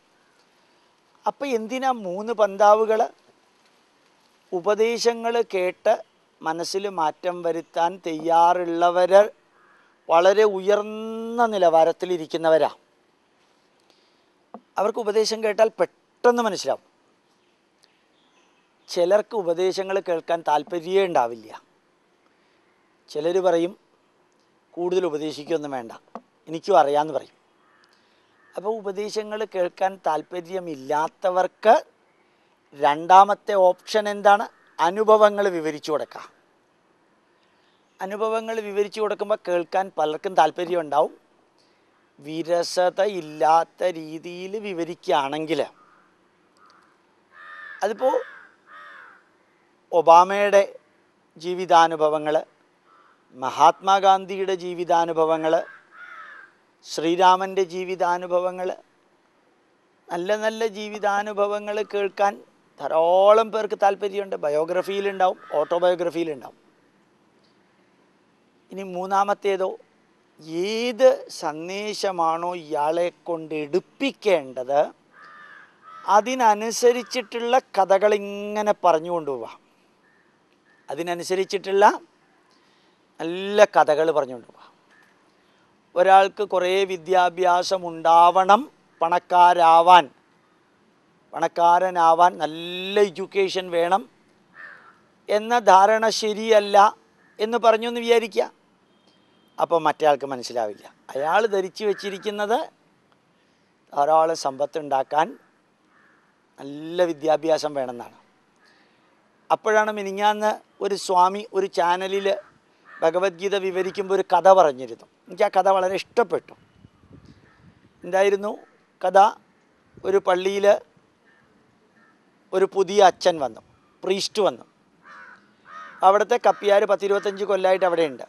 അപ്പം എന്തിനാ മൂന്ന് പന്താവുകൾ ഉപദേശങ്ങൾ കേട്ട് മനസ്സിൽ മാറ്റം വരുത്താൻ തയ്യാറുള്ളവർ വളരെ ഉയർന്ന നിലവാരത്തിലിരിക്കുന്നവരാ അവർക്ക് ഉപദേശം കേട്ടാൽ പെട്ടെന്ന് മനസ്സിലാവും. ചിലർക്ക് ഉപദേശങ്ങൾ കേൾക്കാൻ താല്പര്യമേ ഉണ്ടാവില്ല ചിലർ പറയും കൂടുതൽ ഉപദേശിക്കൊന്നും വേണ്ട. എനിക്കും അറിയാമെന്ന് പറയും. അപ്പോൾ ഉപദേശങ്ങൾ കേൾക്കാൻ താല്പര്യമില്ലാത്തവർക്ക് രണ്ടാമത്തെ ഓപ്ഷൻ എന്താണ്? അനുഭവങ്ങൾ വിവരിച്ചു കൊടുക്കുക. അനുഭവങ്ങൾ വിവരിച്ചു കൊടുക്കുമ്പോൾ കേൾക്കാൻ പലർക്കും താല്പര്യം ഉണ്ടാവും വിരസത ഇല്ലാത്ത രീതിയിൽ വിവരിക്കുകയാണെങ്കിൽ അതിപ്പോൾ ഒബാമയുടെ ജീവിതാനുഭവങ്ങൾ മഹാത്മാഗാന്ധിയുടെ ജീവിതാനുഭവങ്ങൾ ശ്രീരാമന്റെ ജീവിതാനുഭവങ്ങൾ നല്ല നല്ല ജീവിതാനുഭവങ്ങൾ കേൾക്കാൻ ധാരാളം പേർക്ക് താല്പര്യമുണ്ട്. ബയോഗ്രഫിയിലുണ്ടാവും ഓട്ടോബയോഗ്രഫിയിലുണ്ടാവും. ഇനി മൂന്നാമത്തേതോ ഏത് സന്ദേശമാണോ ഇയാളെ കൊണ്ട് എടുപ്പിക്കേണ്ടത് അതിനനുസരിച്ചിട്ടുള്ള കഥകളിങ്ങനെ പറഞ്ഞുകൊണ്ടുപോവാം പറഞ്ഞു കൊണ്ടുപോവാം അതിനനുസരിച്ചിട്ടുള്ള നല്ല കഥകൾ പറഞ്ഞുകൊണ്ട് പോവാം ഒരാൾക്ക് കുറേ വിദ്യാഭ്യാസം ഉണ്ടാവണം പണക്കാരാവാൻ. പണക്കാരനാവാൻ നല്ല എഡ്യൂക്കേഷൻ വേണം. എന്ന ധാരണ ശരിയല്ല എന്ന് പറഞ്ഞു എന്ന് വിചാരിക്കുക. അപ്പോൾ മറ്റേ ആൾക്ക് മനസ്സിലാവില്ല. അയാൾ ധരിച്ചു വച്ചിരിക്കുന്നത് ധാരാളം സമ്പത്ത് ഉണ്ടാക്കാൻ നല്ല വിദ്യാഭ്യാസം വേണമെന്നാണ്. അപ്പോഴാണ് മിനിങ്ങാന്ന് ഒരു സ്വാമി ഒരു ചാനലിൽ ഭഗവത്ഗീത വിവരിക്കുമ്പോൾ ഒരു കഥ പറഞ്ഞിരുന്നു. എനിക്ക് ആ കഥ വളരെ ഇഷ്ടപ്പെട്ടു. എന്തായിരുന്നു? കഥ. ഒരു പള്ളിയിൽ ഒരു പുതിയ അച്ഛൻ വന്നു. പ്രീസ്റ്റ് വന്നു. അവിടുത്തെ കപ്പിയാർ പത്തിരുപത്തഞ്ച് കൊല്ലമായിട്ട് അവിടെയുണ്ട്.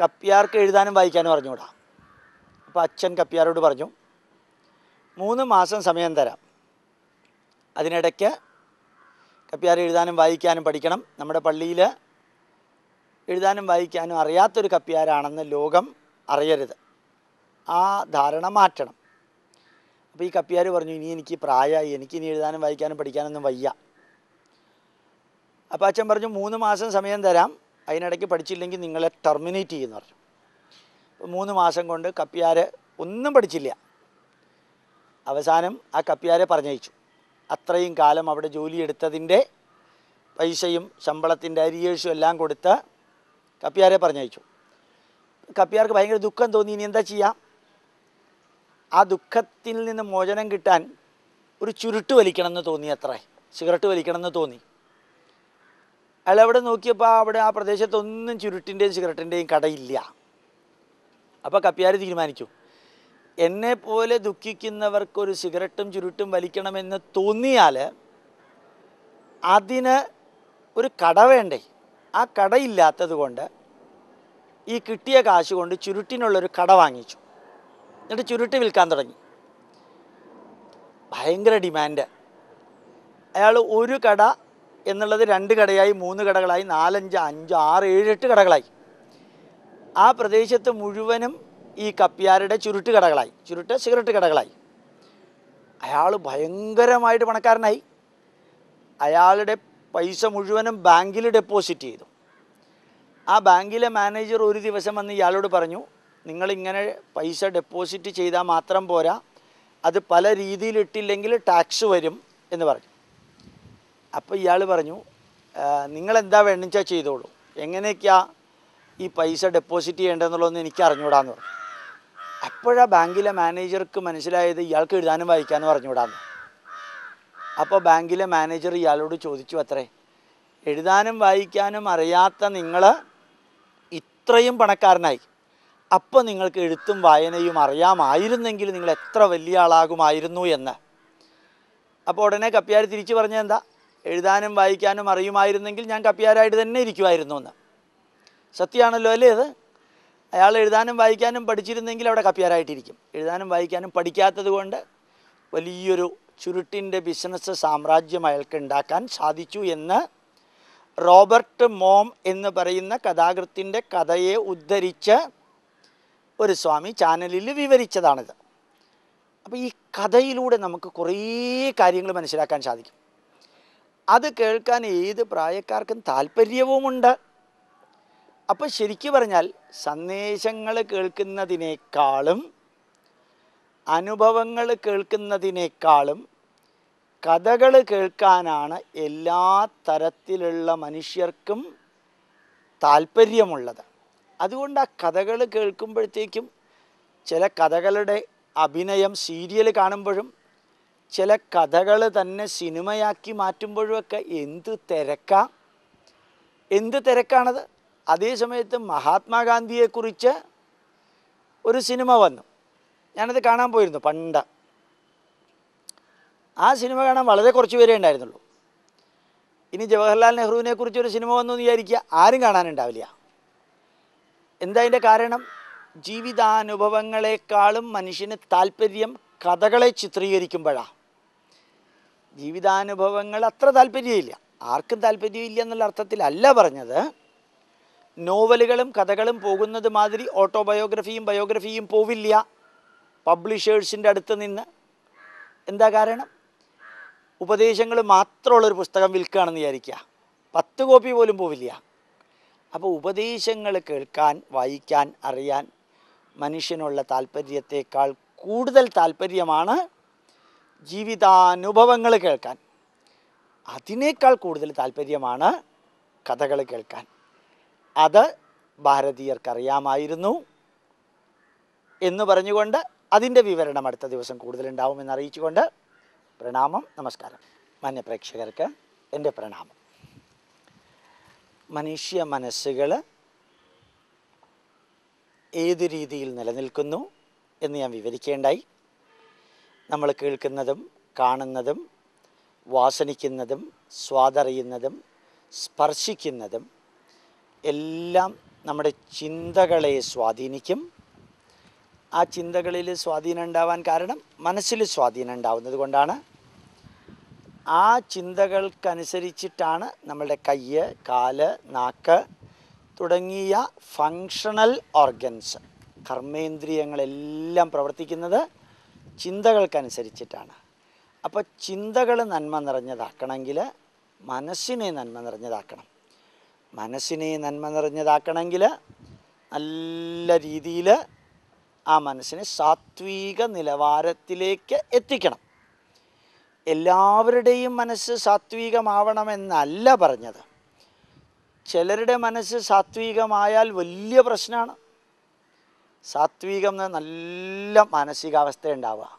കപ്പിയാർക്ക് എഴുതാനും വായിക്കാനും അറിഞ്ഞുകൂടാ അപ്പോൾ അച്ഛൻ കപ്പിയാരോട് പറഞ്ഞു മൂന്ന് മാസം സമയം തരാം. അതിനിടയ്ക്ക് കപ്പിയാർ എഴുതാനും വായിക്കാനും പഠിക്കണം. നമ്മുടെ പള്ളിയിൽ എഴുതാനും വായിക്കാനും അറിയാത്തൊരു കപ്പിയാരാണെന്ന് ലോകം അറിയരുത്. ആ ധാരണ മാറ്റണം. അപ്പോൾ ഈ കപ്പിയാർ പറഞ്ഞു ഇനി എനിക്ക് പ്രായമായി എനിക്ക് ഇനി എഴുതാനും വായിക്കാനും പഠിക്കാനൊന്നും വയ്യ. അപ്പോൾ അച്ഛൻ പറഞ്ഞു മൂന്ന് മാസം സമയം തരാം അതിനിടയ്ക്ക് പഠിച്ചില്ലെങ്കിൽ നിങ്ങളെ ടെർമിനേറ്റ് ചെയ്യുമെന്ന് പറഞ്ഞു. മൂന്ന് മാസം കൊണ്ട് കപ്പിയാർ ഒന്നും പഠിച്ചില്ല. അവസാനം ആ കപ്പിയാരെ പറഞ്ഞയച്ചു. അത്രയും കാലം അവിടെ ജോലിയെടുത്തതിന്റെ പൈസയും ശമ്പളത്തിന്റെ അരിയേഴ്സും എല്ലാം കൊടുത്ത് കപ്പിയാരെ പറഞ്ഞയച്ചു. കപ്പിയാർക്ക് ഭയങ്കര ദുഃഖം തോന്നി. ഇനി എന്താ ചെയ്യാം? ആ ദുഃഖത്തിൽ നിന്ന് മോചനം കിട്ടാൻ ഒരു ചുരുട്ട് വലിക്കണമെന്ന് തോന്നി അത്രേ. സിഗരറ്റ് വലിക്കണമെന്ന് തോന്നി. അയാൾ അവിടെ നോക്കിയപ്പോൾ അവിടെ ആ പ്രദേശത്തൊന്നും ചുരുട്ടിന്റെയും സിഗരറ്റിന്റെയും കടയില്ല. അപ്പോൾ കപ്പിയാർ തീരുമാനിച്ചു. എന്നെ പോലെ ദുഃഖിക്കുന്നവർക്കൊരു സിഗരറ്റും ചുരുട്ടും വലിക്കണമെന്ന് തോന്നിയാൽ അതിന് ഒരു കട വേണ്ടേ? ആ കടയില്ലാത്തത് കൊണ്ട് ഈ കിട്ടിയ കാശ് കൊണ്ട് ചുരുട്ടിനുള്ളൊരു കട വാങ്ങിച്ചു. എന്നിട്ട് ചുരുട്ട് വിൽക്കാൻ തുടങ്ങി. ഭയങ്കര ഡിമാൻഡ്. അയാൾ ഒരു കട എന്നുള്ളത് രണ്ട് കടയായി മൂന്ന് കടകളായി നാലഞ്ച് അഞ്ച് ആറ് ഏഴ് എട്ട് കടകളായി. ആ പ്രദേശത്ത് മുഴുവനും ഈ കപ്പ്യാരുടെ ചുരുട്ട് കടകളായി. ചുരുട്ട് സിഗരറ്റ് കടകളായി. അയാൾ ഭയങ്കരമായിട്ട് പണക്കാരനായി. അയാളുടെ പൈസ മുഴുവനും ബാങ്കിൽ ഡെപ്പോസിറ്റ് ചെയ്തു. ആ ബാങ്കിലെ മാനേജർ ഒരു ദിവസം വന്ന് ഇയാളോട് പറഞ്ഞു നിങ്ങളിങ്ങനെ പൈസ ഡെപ്പോസിറ്റ് ചെയ്താൽ മാത്രം പോരാ അത് പല രീതിയിൽ ഇട്ടില്ലെങ്കിൽ ടാക്സ് വരും എന്ന് പറഞ്ഞു. അപ്പോൾ ഇയാൾ പറഞ്ഞു നിങ്ങളെന്താ വേണമെന്ന് വെച്ചാൽ ചെയ്തോളൂ. എങ്ങനെയൊക്കെയാ ഈ പൈസ ഡെപ്പോസിറ്റ് ചെയ്യേണ്ടതെന്നുള്ളതൊന്നും എനിക്ക് അറിഞ്ഞുകൂടാന്ന് പറഞ്ഞു. അപ്പോഴാ ബാങ്കിലെ മാനേജർക്ക് മനസ്സിലായത് ഇയാൾക്ക് എഴുതാനും വായിക്കാനും അറിഞ്ഞുകൂടാന്ന് അപ്പോൾ ബാങ്കിലെ മാനേജർ ഇയാളോട് ചോദിച്ചു അത്രേ എഴുതാനും വായിക്കാനും അറിയാത്ത നിങ്ങൾ ഇത്രയും പണക്കാരനായി. അപ്പോൾ നിങ്ങൾക്ക് എഴുത്തും വായനയും അറിയാമായിരുന്നെങ്കിൽ നിങ്ങൾ എത്ര വലിയ ആളാകുമായിരുന്നു എന്ന്. അപ്പോൾ ഉടനെ കപ്പ്യാർ തിരിച്ചു പറഞ്ഞത് എന്താ എഴുതാനും വായിക്കാനും അറിയുമായിരുന്നെങ്കിൽ ഞാൻ കപ്പ്യാരായിട്ട് തന്നെ ഇരിക്കുമായിരുന്നു എന്ന്. സത്യമാണല്ലോ അല്ലേ അത് അയാൾ എഴുതാനും വായിക്കാനും പഠിച്ചിരുന്നെങ്കിൽ അവിടെ കപ്പ്യാരായിട്ടിരിക്കും എഴുതാനും വായിക്കാനും പഠിക്കാത്തത് കൊണ്ട് വലിയൊരു ചുരുട്ടിന്റെ ബിസിനസ് സാമ്രാജ്യം അയാൾക്ക് ഉണ്ടാക്കാൻ സാധിച്ചു എന്ന് റോബർട്ട് മോം എന്ന് പറയുന്ന കഥാകൃത്തിന്റെ കഥയെ ഉദ്ധരിച്ച് ഒരു സ്വാമി ചാനലിൽ വിവരിച്ചതാണിത്. അപ്പോൾ ഈ കഥയിലൂടെ നമുക്ക് കുറേ കാര്യങ്ങൾ മനസ്സിലാക്കാൻ സാധിക്കും. അത് കേൾക്കാൻ ഏത് പ്രായക്കാർക്കും താല്പര്യവുമുണ്ട്. അപ്പോൾ ശരിക്കു പറഞ്ഞാൽ സന്ദേശങ്ങൾ കേൾക്കുന്നതിനേക്കാളും അനുഭവങ്ങൾ കേൾക്കുന്നതിനേക്കാളും കഥകൾ കേൾക്കാനാണ് എല്ലാ തരത്തിലുള്ള മനുഷ്യർക്കും താല്പര്യമുള്ളത്. അതുകൊണ്ട് ആ കഥകൾ കേൾക്കുമ്പോഴത്തേക്കും ചില കഥകളുടെ അഭിനയം സീരിയൽ കാണുമ്പോഴും ചില കഥകൾ തന്നെ സിനിമയാക്കി മാറ്റുമ്പോഴുമൊക്കെ എന്ത് തിരക്കാ? എന്ത് തിരക്കാണത്? അതേ സമയത്ത് മഹാത്മാഗാന്ധിയെക്കുറിച്ച് ഒരു സിനിമ വന്നു. ഞാനത് കാണാൻ പോയിരുന്നു പണ്ട. ആ സിനിമ കാണാൻ വളരെ കുറച്ച് പേരേ ഉണ്ടായിരുന്നുള്ളൂ. ഇനി ജവഹർലാൽ നെഹ്റുവിനെ കുറിച്ച് ഒരു സിനിമ വന്നു വിചാരിക്കുക ആരും കാണാനുണ്ടാവില്ല. എന്താ അതിന്റെ കാരണം? ജീവിതാനുഭവങ്ങളെക്കാളും മനുഷ്യന് താല്പര്യം കഥകളെ ചിത്രീകരിക്കുമ്പോഴാണ് ജീവിതാനുഭവങ്ങൾ അത്ര താല്പര്യമില്ല. ആർക്കും താല്പര്യമില്ല എന്നുള്ള അർത്ഥത്തിലല്ല പറഞ്ഞത്. നോവലുകളും കഥകളും പോകുന്നത് മാതിരി ഓട്ടോബയോഗ്രഫിയും ബയോഗ്രഫിയും പോവില്ല. പബ്ലിഷേഴ്സിന്റെ അടുത്ത് നിന്ന് എന്താ കാരണം? ഉപദേശങ്ങൾ മാത്രമുള്ളൊരു പുസ്തകം വിൽക്കുകയാണെന്ന് വിചാരിക്കുക. പത്ത് കോപ്പി പോലും പോവില്ല. അപ്പോൾ ഉപദേശങ്ങൾ കേൾക്കാൻ വായിക്കാൻ അറിയാൻ മനുഷ്യനുള്ള താല്പര്യത്തെക്കാൾ കൂടുതൽ താല്പര്യമാണ് ജീവിതാനുഭവങ്ങൾ കേൾക്കാൻ. അതിനേക്കാൾ കൂടുതൽ താല്പര്യമാണ് കഥകൾ കേൾക്കാൻ. അത് ഭാരതീയർക്കറിയാമായിരുന്നു എന്ന് പറഞ്ഞുകൊണ്ട് അതിന്റെ വിവരണം അടുത്ത ദിവസം കൂടുതലുണ്ടാവുമെന്ന് അറിയിച്ചുകൊണ്ട് പ്രണാമം നമസ്കാരം. മാന്യപ്രേക്ഷകർക്ക് എന്റെ പ്രണാമം. മനുഷ്യ മനസ്സുകൾ ഏത് രീതിയിൽ നിലനിൽക്കുന്നു എന്ന് ഞാൻ വിവരിക്കേണ്ടായി. നമ്മൾ കേൾക്കുന്നതും കാണുന്നതും വാസനിക്കുന്നതും സ്വാദറിയുന്നതും സ്പർശിക്കുന്നതും എല്ലാം നമ്മുടെ ചിന്തകളെ സ്വാധീനിക്കും. ആ ചിന്തകളിൽ സ്വാധീനം ഉണ്ടാവാൻ കാരണം മനസ്സിൽ സ്വാധീനം ഉണ്ടാവുന്നത് കൊണ്ടാണ്. ആ ചിന്തകൾക്കനുസരിച്ചിട്ടാണ് നമ്മളുടെ കയ്യ് കാൽ നാക്ക് തുടങ്ങിയ ഫങ്ഷണൽ ഓർഗൻസ് കർമ്മേന്ദ്രിയങ്ങളെല്ലാം പ്രവർത്തിക്കുന്നത് ചിന്തകൾക്കനുസരിച്ചിട്ടാണ്. അപ്പോൾ ചിന്തകൾ നന്മ നിറഞ്ഞതാക്കണമെങ്കിൽ മനസ്സിനെ നന്മ നിറഞ്ഞതാക്കണം. മനസ്സിനെ നന്മ നിറഞ്ഞതാക്കണമെങ്കിൽ നല്ല രീതിയിൽ ആ മനസ്സിനെ സാത്വിക നിലവാരത്തിലേക്ക് എത്തിക്കണം. എല്ലാവരുടെയും മനസ്സ് സാത്വികമാവണമെന്നല്ല പറഞ്ഞത്. ചിലരുടെ മനസ്സ് സാത്വികമായാൽ വലിയ പ്രശ്നമാണ്. സാത്വികം എന്ന നല്ല മാനസികാവസ്ഥ ഉണ്ടാവുക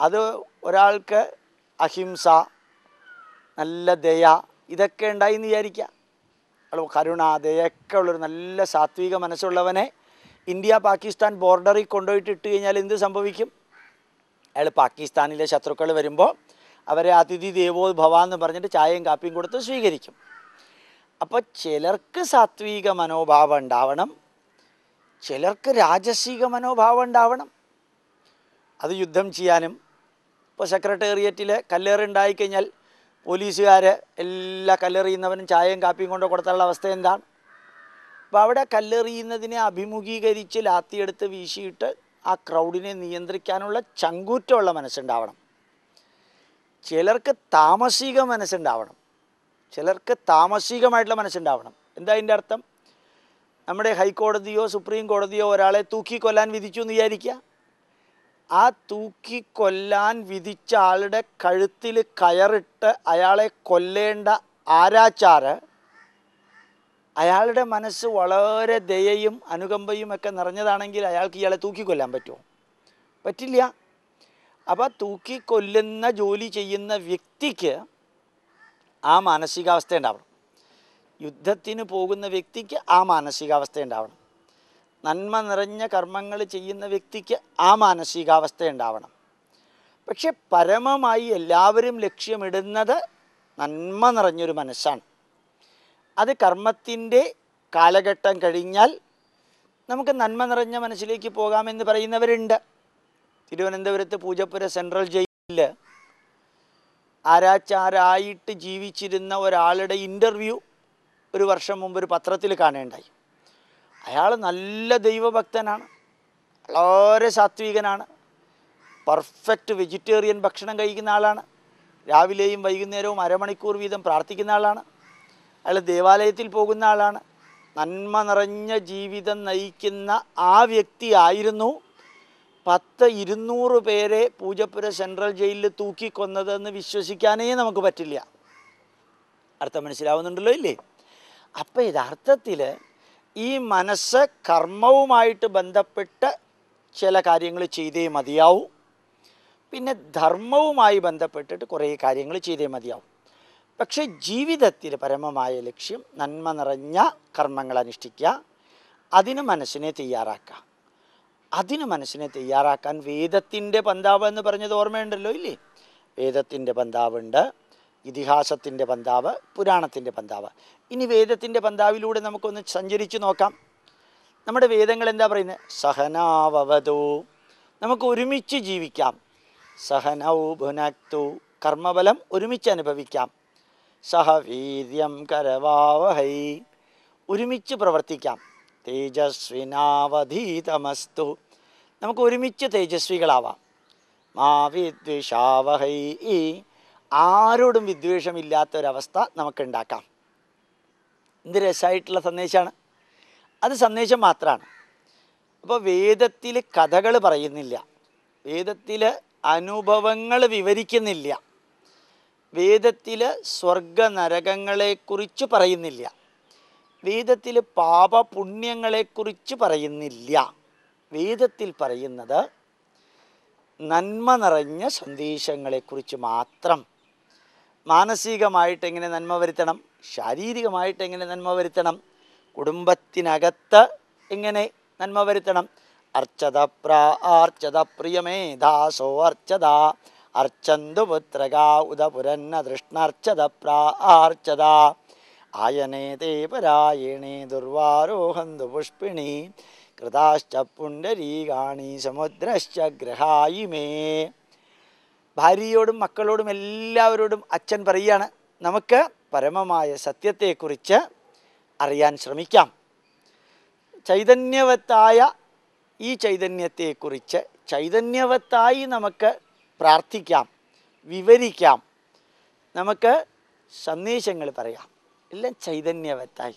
അത് ഒരാൾക്ക് അഹിംസ നല്ല ദയ ഇതൊക്കെ ഉണ്ടായി എന്ന് വിചാരിക്കുക. കരുണ ദയൊക്കെ ഉള്ളൊരു നല്ല സാത്വിക മനസ്സുള്ളവനെ ഇന്ത്യ പാകിസ്ഥാൻ ബോർഡറിൽ കൊണ്ടുപോയിട്ട് ഇട്ട് കഴിഞ്ഞാൽ എന്ത് സംഭവിക്കും? അയാൾ പാകിസ്ഥാനിലെ ശത്രുക്കൾ വരുമ്പോൾ അവരെ അതിഥി ദേവോ ഭവ എന്ന് പറഞ്ഞിട്ട് ചായയും കാപ്പിയും കൊടുത്ത് സ്വീകരിക്കും. അപ്പോൾ ചിലർക്ക് സാത്വിക മനോഭാവം ഉണ്ടാവണം ചിലർക്ക് രാജസിക മനോഭാവം ഉണ്ടാവണം. അത് യുദ്ധം ചെയ്യാനും ഇപ്പോൾ സെക്രട്ടേറിയറ്റിൽ കല്ലേറുണ്ടായിക്കഴിഞ്ഞാൽ പോലീസുകാർ എല്ലാ കല്ലെറിയുന്നവനും ചായയും കാപ്പിയും കൊണ്ട് കൊടുത്തുള്ള അവസ്ഥ എന്താണ്? അപ്പോൾ അവിടെ കല്ലെറിയുന്നതിനെ അഭിമുഖീകരിച്ച് ലാത്തിയെടുത്ത് വീശിയിട്ട് ആ ക്രൗഡിനെ നിയന്ത്രിക്കാനുള്ള ചങ്കൂറ്റമുള്ള മനസ്സുണ്ടാവണം. ചിലർക്ക് താമസിക മനസ്സുണ്ടാവണം. ചിലർക്ക് താമസികമായിട്ടുള്ള മനസ്സുണ്ടാവണം. എന്താ അതിന്റെ അർത്ഥം? നമ്മുടെ ഹൈക്കോടതിയോ സുപ്രീം കോടതിയോ ഒരാളെ തൂക്കിക്കൊല്ലാൻ വിധിച്ചു എന്ന് വിചാരിക്കുക? ആ തൂക്കിക്കൊല്ലാൻ വിധിച്ച ആളുടെ കഴുത്തിൽ കയറിട്ട് അയാളെ കൊല്ലേണ്ട ആരാച്ചാറ് അയാളുടെ മനസ്സ് വളരെ ദയയും അനുകമ്പയും ഒക്കെ നിറഞ്ഞതാണെങ്കിൽ അയാൾക്ക് ഇയാളെ തൂക്കിക്കൊല്ലാൻ പറ്റുമോ? പറ്റില്ല. അപ്പോൾ തൂക്കിക്കൊല്ലുന്ന ജോലി ചെയ്യുന്ന വ്യക്തിക്ക് ആ മാനസികാവസ്ഥ ഉണ്ടാവണം. യുദ്ധത്തിന് പോകുന്ന വ്യക്തിക്ക് ആ മാനസികാവസ്ഥ ഉണ്ടാവണം. നന്മ നിറഞ്ഞ കർമ്മങ്ങൾ ചെയ്യുന്ന വ്യക്തിക്ക് ആ മാനസികാവസ്ഥ ഉണ്ടാവണം. പക്ഷെ പരമമായി എല്ലാവരും ലക്ഷ്യമിടുന്നത് നന്മ നിറഞ്ഞൊരു മനസ്സാണ്. അത് കർമ്മത്തിന്റെ കാലഘട്ടം കഴിഞ്ഞാൽ നമുക്ക് നന്മ നിറഞ്ഞ മനസ്സിലേക്ക് പോകാമെന്ന് പറയുന്നവരുണ്ട്. തിരുവനന്തപുരത്ത് പൂജപ്പുര സെൻട്രൽ ജയിലിൽ ആരാച്ചാരായിട്ട് ജീവിച്ചിരുന്ന ഒരാളുടെ ഇന്റർവ്യൂ ഒരു വർഷം മുമ്പ് ഒരു പത്രത്തിൽ കാണേണ്ടായി. അയാൾ നല്ല ദൈവഭക്തനാണ്. വളരെ സാത്വികനാണ്. പെർഫെക്റ്റ് വെജിറ്റേറിയൻ ഭക്ഷണം കഴിക്കുന്ന ആളാണ്. രാവിലെയും വൈകുന്നേരവും അരമണിക്കൂർ വീതം പ്രാർത്ഥിക്കുന്ന ആളാണ്. അയാൾ ദേവാലയത്തിൽ പോകുന്ന ആളാണ്. നന്മ നിറഞ്ഞ ജീവിതം നയിക്കുന്ന ആ വ്യക്തി ആയിരുന്നു പത്ത് ഇരുന്നൂറ് പേരെ പൂജപ്പുര സെൻട്രൽ ജയിലിൽ തൂക്കിക്കൊന്നതെന്ന് വിശ്വസിക്കാനേ നമുക്ക് പറ്റില്ല. അർത്ഥം മനസ്സിലാവുന്നുണ്ടല്ലോ ഇല്ലേ? അപ്പം യഥാർത്ഥത്തിൽ ഈ മനസ്സ് കർമ്മവുമായിട്ട് ബന്ധപ്പെട്ട് ചില കാര്യങ്ങൾ ചെയ്തേ മതിയാവും. പിന്നെ ധർമ്മവുമായി ബന്ധപ്പെട്ടിട്ട് കുറേ കാര്യങ്ങൾ ചെയ്തേ മതിയാവും. പക്ഷേ ജീവിതത്തിൽ പരമമായ ലക്ഷ്യം നന്മ നിറഞ്ഞ കർമ്മങ്ങൾ അനുഷ്ഠിക്കുക അതിന് മനസ്സിനെ തയ്യാറാക്കുക. അതിന് മനസ്സിനെ തയ്യാറാക്കാൻ വേദത്തിന്റെ പന്താവ് എന്ന് പറഞ്ഞത് ഓർമ്മയുണ്ടല്ലോ ഇല്ലേ? വേദത്തിന്റെ പന്താവുണ്ട് ഇതിഹാസത്തിന്റെ പന്താവ് പുരാണത്തിന്റെ പന്താവ്. ഇനി വേദത്തിന്റെ പന്താവിലൂടെ നമുക്കൊന്ന് സഞ്ചരിച്ചു നോക്കാം. നമ്മുടെ വേദങ്ങൾ എന്താ പറയുന്നത് സഹനാവവതു. നമുക്ക് ഒരുമിച്ച് ജീവിക്കാം. സഹനൗ ഭുനക്തു. കർമ്മബലം ഒരുമിച്ച് അനുഭവിക്കാം. സഹവീര്യം കരവാവഹൈ. ഒരുമിച്ച് പ്രവർത്തിക്കാം. തേജസ്വിനാവധീതമസ്തു. നമുക്ക് ഒരുമിച്ച് തേജസ്വികളാവാം. മാ ഈ ആരോടും വിദ്വേഷമില്ലാത്തൊരവസ്ഥ നമുക്കുണ്ടാക്കാം. എന്ത് രസമായിട്ടുള്ള സന്ദേശമാണ്. അത് സന്ദേശം മാത്രമാണ് അപ്പോൾ വേദത്തിൽ കഥകൾ പറയുന്നില്ല. വേദത്തിൽ അനുഭവങ്ങൾ വിവരിക്കുന്നില്ല. വേദത്തിൽ സ്വർഗ നരകങ്ങളെക്കുറിച്ച് പറയുന്നില്ല. വേദത്തിൽ പാപപുണ്യങ്ങളെക്കുറിച്ച് പറയുന്നില്ല. വേദത്തിൽ പറയുന്നത് നന്മ നിറഞ്ഞ സന്ദേശങ്ങളെക്കുറിച്ച് മാത്രം. മാനസികമായിട്ട് എങ്ങനെ നന്മ വരുത്തണം? ശാരീരികമായിട്ട് എങ്ങനെ നന്മ വരുത്തണം? കുടുംബത്തിനകത്ത് എങ്ങനെ നന്മ വരുത്തണം? അർച്ചത പ്രിയമേ ദാസോ അർച്ചത അർച്ചന്തു പുത്രക ഉദപുരന്ന ദൃഷ്ണർച്ചത പ്രാർച്ചത ആയനേ ദേവരായണേ ദുർവാരോഹന്തു പുഷ്പിണി കൃതാശ്ച പുണ്ടരീകാണി സമുദ്രശ്ച ഗ്രഹായിമേ ഭാര്യയോടും മക്കളോടും എല്ലാവരോടും അച്ഛൻ പറയുകയാണ് നമുക്ക് പരമമായ സത്യത്തെക്കുറിച്ച് അറിയാൻ ശ്രമിക്കാം. ചൈതന്യവത്തായ ഈ ചൈതന്യത്തെക്കുറിച്ച് ചൈതന്യവത്തായി നമുക്ക് പ്രാർത്ഥിക്കാം വിവരിക്കാം. നമുക്ക് സന്ദേശങ്ങൾ പറയാം. എല്ലാം ചൈതന്യവത്തായി.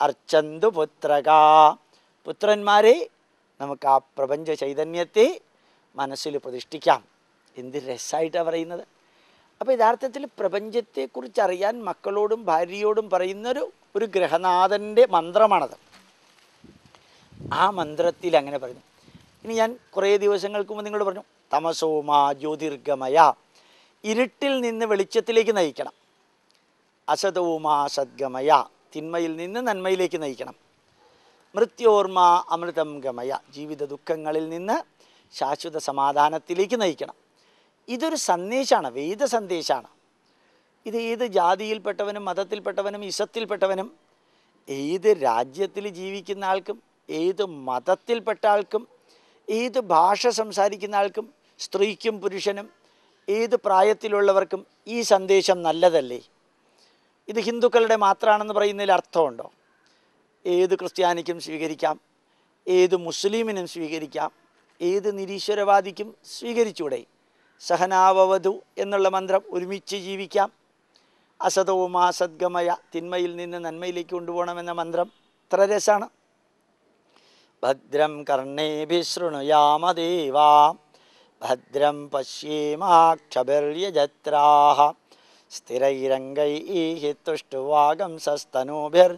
അർച്ചന്തു പുത്രക പുത്രന്മാരെ നമുക്ക് ആ പ്രപഞ്ച ചൈതന്യത്തെ മനസ്സിൽ പ്രതിഷ്ഠിക്കാം. എന്ത് രസമായിട്ടാണ് പറയുന്നത്. അപ്പോൾ യഥാർത്ഥത്തിൽ പ്രപഞ്ചത്തെക്കുറിച്ച് അറിയാൻ മക്കളോടും ഭാര്യയോടും പറയുന്നൊരു ഒരു ഗ്രഹനാഥന്റെ മന്ത്രമാണത്. ആ മന്ത്രത്തിൽ അങ്ങനെ പറഞ്ഞു. ഇനി ഞാൻ കുറേ ദിവസങ്ങൾക്ക് മുമ്പ് നിങ്ങളോട് പറഞ്ഞു തമസോമാ ജ്യോതിർഗമയ. ഇരുട്ടിൽ നിന്ന് വെളിച്ചത്തിലേക്ക് നയിക്കണം. അസതവുമാ സദ്ഗമയ. തിന്മയിൽ നിന്ന് നന്മയിലേക്ക് നയിക്കണം. മൃത്യോർമ അമൃതം ഗമയ. ജീവിത ദുഃഖങ്ങളിൽ നിന്ന് ശാശ്വത സമാധാനത്തിലേക്ക് നയിക്കണം. ഇതൊരു സന്ദേശമാണ് വേദ സന്ദേശമാണ് ഇത് ഏത് ജാതിയിൽപ്പെട്ടവനും മതത്തിൽപ്പെട്ടവനും ഇസത്തിൽപ്പെട്ടവനും ഏത് രാജ്യത്തിൽ ജീവിക്കുന്ന ആൾക്കും ഏത് മതത്തിൽപ്പെട്ട ആൾക്കും ഏത് ഭാഷ സംസാരിക്കുന്ന ആൾക്കും സ്ത്രീക്കും പുരുഷനും ഏത് പ്രായത്തിലുള്ളവർക്കും ഈ സന്ദേശം നല്ലതല്ലേ? ഇത് ഹിന്ദുക്കളുടെ മാത്രമാണെന്ന് പറയുന്നതിൽ അർത്ഥമുണ്ടോ? ഏത് ക്രിസ്ത്യാനിക്കും സ്വീകരിക്കാം ഏത് മുസ്ലിമിനും സ്വീകരിക്കാം ഏത് നിരീശ്വരവാദിക്കും സ്വീകരിച്ചൂടെ? സഹനാവവധു എന്നുള്ള മന്ത്രം ഒരുമിച്ച് ജീവിക്കാം. അസതവുമാ സദ്ഗമയ തിന്മയിൽ നിന്ന് നന്മയിലേക്ക് കൊണ്ടുപോകണമെന്ന മന്ത്രം ഇത്ര രസമാണ്. ഭദ്രം കർണേഭിശൃണുയാമദേവാ ഭദ്രം തുഷ്ടുവാഗം സസ്തനൂഭിർ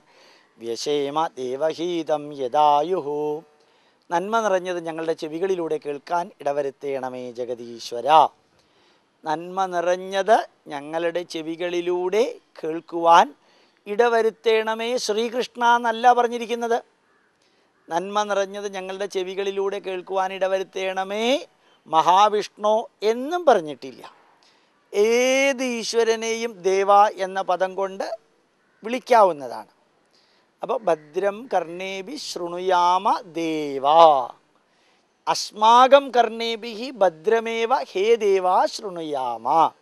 വ്യശേമ ദേവഹീതം യദായുः നന്മ നിറഞ്ഞത് ഞങ്ങളുടെ ചെവികളിലൂടെ കേൾക്കാൻ ഇടവരുത്തേണമേ ജഗതീശ്വര നന്മ നിറഞ്ഞത് ഞങ്ങളുടെ ചെവികളിലൂടെ കേൾക്കുവാൻ ഇടവരുത്തേണമേ ശ്രീകൃഷ്ണ എന്നല്ല പറഞ്ഞിരിക്കുന്നത്. നന്മ നിറഞ്ഞത് ഞങ്ങളുടെ ചെവികളിലൂടെ കേൾക്കുവാൻ ഇടവരുത്തേണമേ മഹാവിഷ്ണു എന്നും പറഞ്ഞിട്ടില്ല. ഏത് ഈശ്വരനെയും ദേവ എന്ന പദം കൊണ്ട് വിളിക്കാവുന്നതാണ്. അപ്പോൾ ഭദ്രം കർണേഭി ശൃണുയാമ ദേവ. അസ്മാകം കർണേഭി ഭദ്രമേവ ഹേ ദേവ ശൃണുയാമ.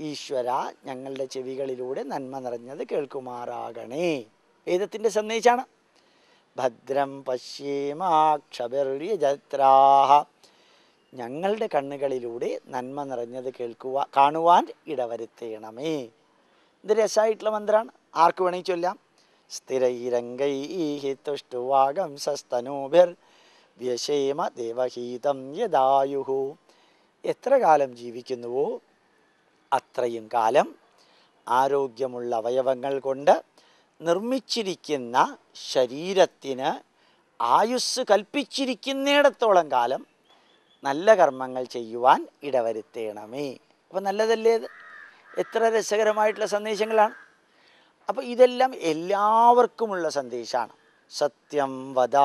ഈശ്വര ഞങ്ങളുടെ ചെവികളിലൂടെ നന്മ നിറഞ്ഞത് കേൾക്കുമാറാകണേ. വേദത്തിന്റെ സന്ദേശമാണ്. ഭദ്രം പശ്യേമാക്ഷഭിർയജത്രാഹ ഞങ്ങളുടെ കണ്ണുകളിലൂടെ നന്മ നിറഞ്ഞത് കേൾക്കുക കാണുവാൻ ഇടവരുത്തേണമേ. ഇത് രസമായിട്ടുള്ള മന്ത്രമാണ് ആർക്ക് വേണമെങ്കിൽ ചൊല്ലാം. സ്ഥിരൈരംഗൈഹി തുഷ്ടുവാഗം സസ്തനൂഭിർ വ്യശേമ ദേവഹീതം യദായുഹു. എത്ര കാലം ജീവിക്കുന്നുവോ അത്രയും കാലം ആരോഗ്യമുള്ള അവയവങ്ങൾ കൊണ്ട് നിർമ്മിച്ചിരിക്കുന്ന ശരീരത്തിന് ആയുസ് കൽപ്പിച്ചിരിക്കുന്നിടത്തോളം കാലം നല്ല കർമ്മങ്ങൾ ചെയ്യുവാൻ ഇടവരുത്തേണമേ. അപ്പം നല്ലതല്ലേ എത്ര രസകരമായിട്ടുള്ള സന്ദേശങ്ങളാണ്. അപ്പോൾ ഇതെല്ലാം എല്ലാവർക്കുമുള്ള സന്ദേശമാണ് സത്യം വദ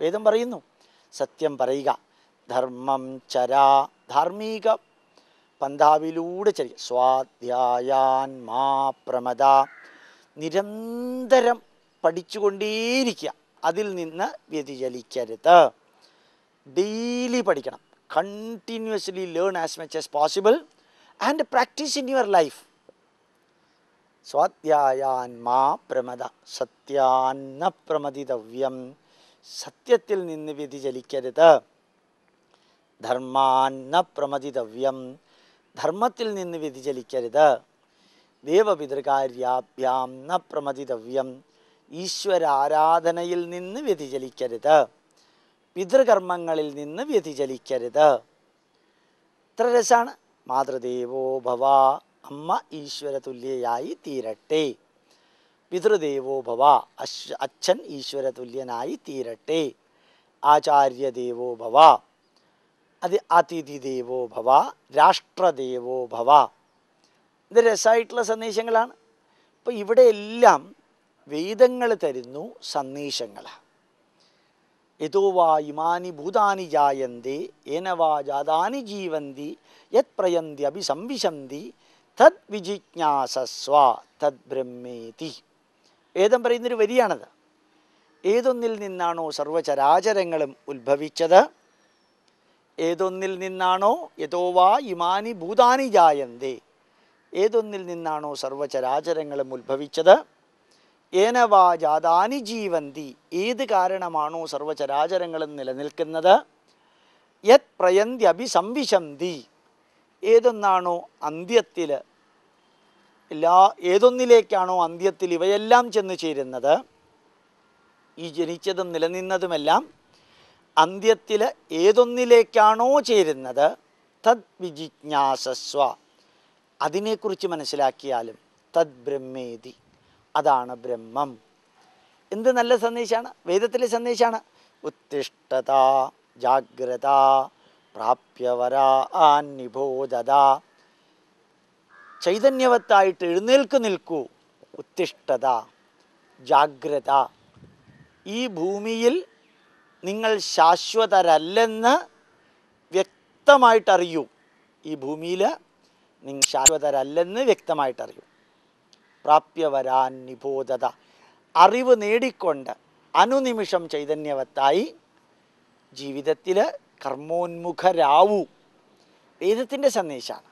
വേദം പറയുന്നു. സത്യം പറയുക. ധർമ്മം ചര ധാർമ്മിക പന്താവിലൂടെ ചരി. സ്വാധ്യായാൻ മാ പ്രമദ. നിരന്തരം പഠിച്ചുകൊണ്ടേയിരിക്കുക. അതിൽ നിന്ന് വ്യതിചലിക്കരുത്. ഡെയിലി പഠിക്കണം. Continuously learn as much as possible and practice in your life. സ്വാധ്യായാൻമാ പ്രമദ സത്യാന്ന പ്രമദിതവ്യം സത്യത്തിൽ നിന്ന് വ്യതിചലിക്കരുത് ധർമാന്ന പ്രമദിതവ്യം ധർമ്മത്തിൽ നിന്ന് വ്യതിചലിക്കരുത് ദേവപിതൃകാര്യാഭ്യാം ന പ്രമദിതവ്യം ഈശ്വരാരാധനയിൽ നിന്ന് വ്യതിചലിക്കരുത് പിതൃകർമ്മങ്ങളിൽ നിന്ന് വ്യതിചലിക്കരുത്. ഇത്ര രസമാണ് മാതൃദേവോ ഭവ അമ്മ ഈശ്വര തുല്യയായി തീരട്ടെ. പിതൃദേവോ ഭവ അച്ഛൻ ഈശ്വര തുല്യനായി തീരട്ടെ. ആചാര്യദേവോ ഭവ അത് അതിഥി ദേവോ ഭവ രാഷ്ട്രദേവോ ഭവ. ഇത് രസമായിട്ടുള്ള സന്ദേശങ്ങളാണ്. അപ്പോൾ ഇവിടെയെല്ലാം വേദങ്ങൾ തരുന്നു സന്ദേശങ്ങളാണ്. യഥോ വാ ഇമാനി ഭൂതാനി ജായന്തി ഏന വാ ജാതാനി ജീവന്തി യത് പ്രയന്തി അഭിസംവിശന്തി തദ് വിജിജ്ഞാസസ്വ തദ് ബ്രഹ്മേതി വേദം പറയുന്നൊരു വരിയാണത്. ഏതൊന്നിൽ നിന്നാണോ സർവചരാചരങ്ങളും ഉത്ഭവിച്ചത്? ഏതൊന്നിൽ നിന്നാണോ യഥോ വാ ഇമാനി ഭൂതാനി ജായന്തേ? ഏതൊന്നിൽ നിന്നാണോ സർവചരാചരങ്ങളും ഉത്ഭവിച്ചത്? ഏനവാ ജാതാനി ജീവന്തി. ഏത് കാരണമാണോ സർവചരാചരങ്ങളും നിലനിൽക്കുന്നത്? യത് പ്രയന്തി അഭിസംവിശന്തി. ഏതൊന്നാണോ അന്ത്യത്തിൽ എല്ലാ ഏതൊന്നിലേക്കാണോ അന്ത്യത്തിൽ ഇവയെല്ലാം ചെന്ന് ചേരുന്നത്? ഈ ജനിച്ചതും നിലനിന്നതുമെല്ലാം അന്ത്യത്തിൽ ഏതൊന്നിലേക്കാണോ ചേരുന്നത്? തദ് വിജിജ്ഞാസസ്വ. അതിനെക്കുറിച്ച് മനസ്സിലാക്കിയാലും തദ് ബ്രഹ്മേതി. അതാണ് ബ്രഹ്മം. എന്ത് നല്ല സന്ദേശമാണ്? വേദത്തിലെ സന്ദേശമാണ്. ഉത്തിഷ്ഠത ജാഗ്രത പ്രാപ്യവരാനിബോധത ചൈതന്യവത്തായിട്ട് എഴുന്നേൽക്ക് നിൽക്കൂ. ഉത്തിഷ്ഠത ജാഗ്രത. ഈ ഭൂമിയിൽ നിങ്ങൾ ശാശ്വതരല്ലെന്ന് വ്യക്തമായിട്ടറിയൂ. ഈ ഭൂമിയിൽ നിങ്ങൾ ശാശ്വതരല്ലെന്ന് വ്യക്തമായിട്ടറിയൂ. പ്രാപ്യവരാൻ നിബോധത. അറിവ് നേടിക്കൊണ്ട് അനുനിമിഷം ചൈതന്യവത്തായി ജീവിതത്തിൽ കർമ്മോന്മുഖരാവൂ. വേദത്തിന്റെ സന്ദേശമാണ്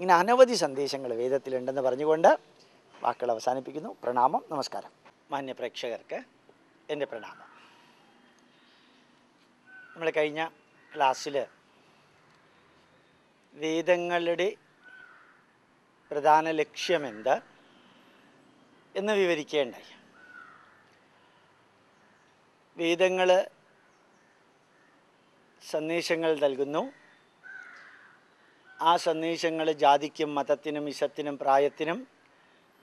ഇങ്ങനെ അനവധി സന്ദേശങ്ങൾ വേദത്തിലുണ്ടെന്ന് പറഞ്ഞുകൊണ്ട് വാക്കുകൾ അവസാനിപ്പിക്കുന്നു. പ്രണാമം. നമസ്കാരം. മാന്യ പ്രേക്ഷകർക്ക് എന്റെ പ്രണാമം. നമ്മൾ കഴിഞ്ഞ ക്ലാസ്സിൽ വേദങ്ങളുടെ പ്രധാന ലക്ഷ്യമെന്ത്? എന്ന് വിവരിക്കേണ്ടായി. വേദങ്ങൾ സന്ദേശങ്ങൾ നൽകുന്നു. ആ സന്ദേശങ്ങൾ ജാതിക്കും മതത്തിനും ഇഷത്തിനും പ്രായത്തിനും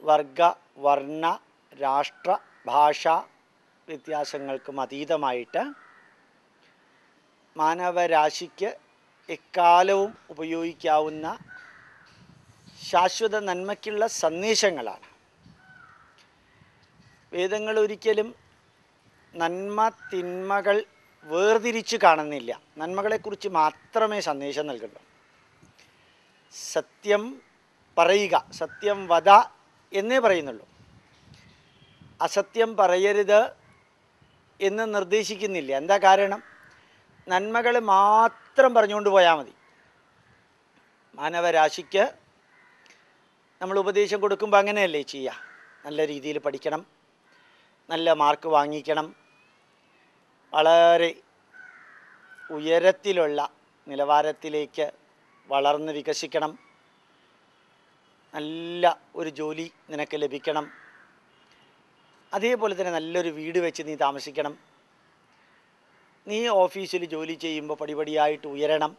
വർഗ വർണ രാഷ്ട്ര ഭാഷ വ്യത്യാസങ്ങൾക്കും അതീതമായിട്ട് മാനവരാശിക്ക് എക്കാലവും ഉപയോഗിക്കാവുന്ന ശാശ്വത നന്മയ്ക്കുള്ള സന്ദേശങ്ങളാണ്. വേദങ്ങൾ ഒരിക്കലും നന്മ തിന്മകൾ വേർതിരിച്ച് കാണുന്നില്ല. നന്മകളെക്കുറിച്ച് മാത്രമേ സന്ദേശം നൽകുള്ളൂ സത്യം പറയുക സത്യം വധ എന്നേ പറയുന്നുള്ളൂ. അസത്യം പറയരുത് എന്ന് നിർദ്ദേശിക്കുന്നില്ല. എന്താ കാരണം? നന്മകൾ മാത്രം പറഞ്ഞുകൊണ്ട് പോയാൽ മതി. മാനവരാശിക്ക് നമ്മൾ ഉപദേശം കൊടുക്കുമ്പോൾ അങ്ങനെയല്ലേ ചെയ്യുക നല്ല രീതിയിൽ പഠിക്കണം. നല്ല മാർക്ക് വാങ്ങിക്കണം. വളരെ ഉയരത്തിലുള്ള നിലവാരത്തിലേക്ക് വളർന്ന് വികസിക്കണം. നല്ല ഒരു ജോലി നിനക്ക് ലഭിക്കണം. അതേപോലെ തന്നെ നല്ലൊരു വീട് വെച്ച് നീ താമസിക്കണം. നീ ഓഫീസിൽ ജോലി ചെയ്യുമ്പോൾ പടിപടിയായിട്ട് ഉയരണം.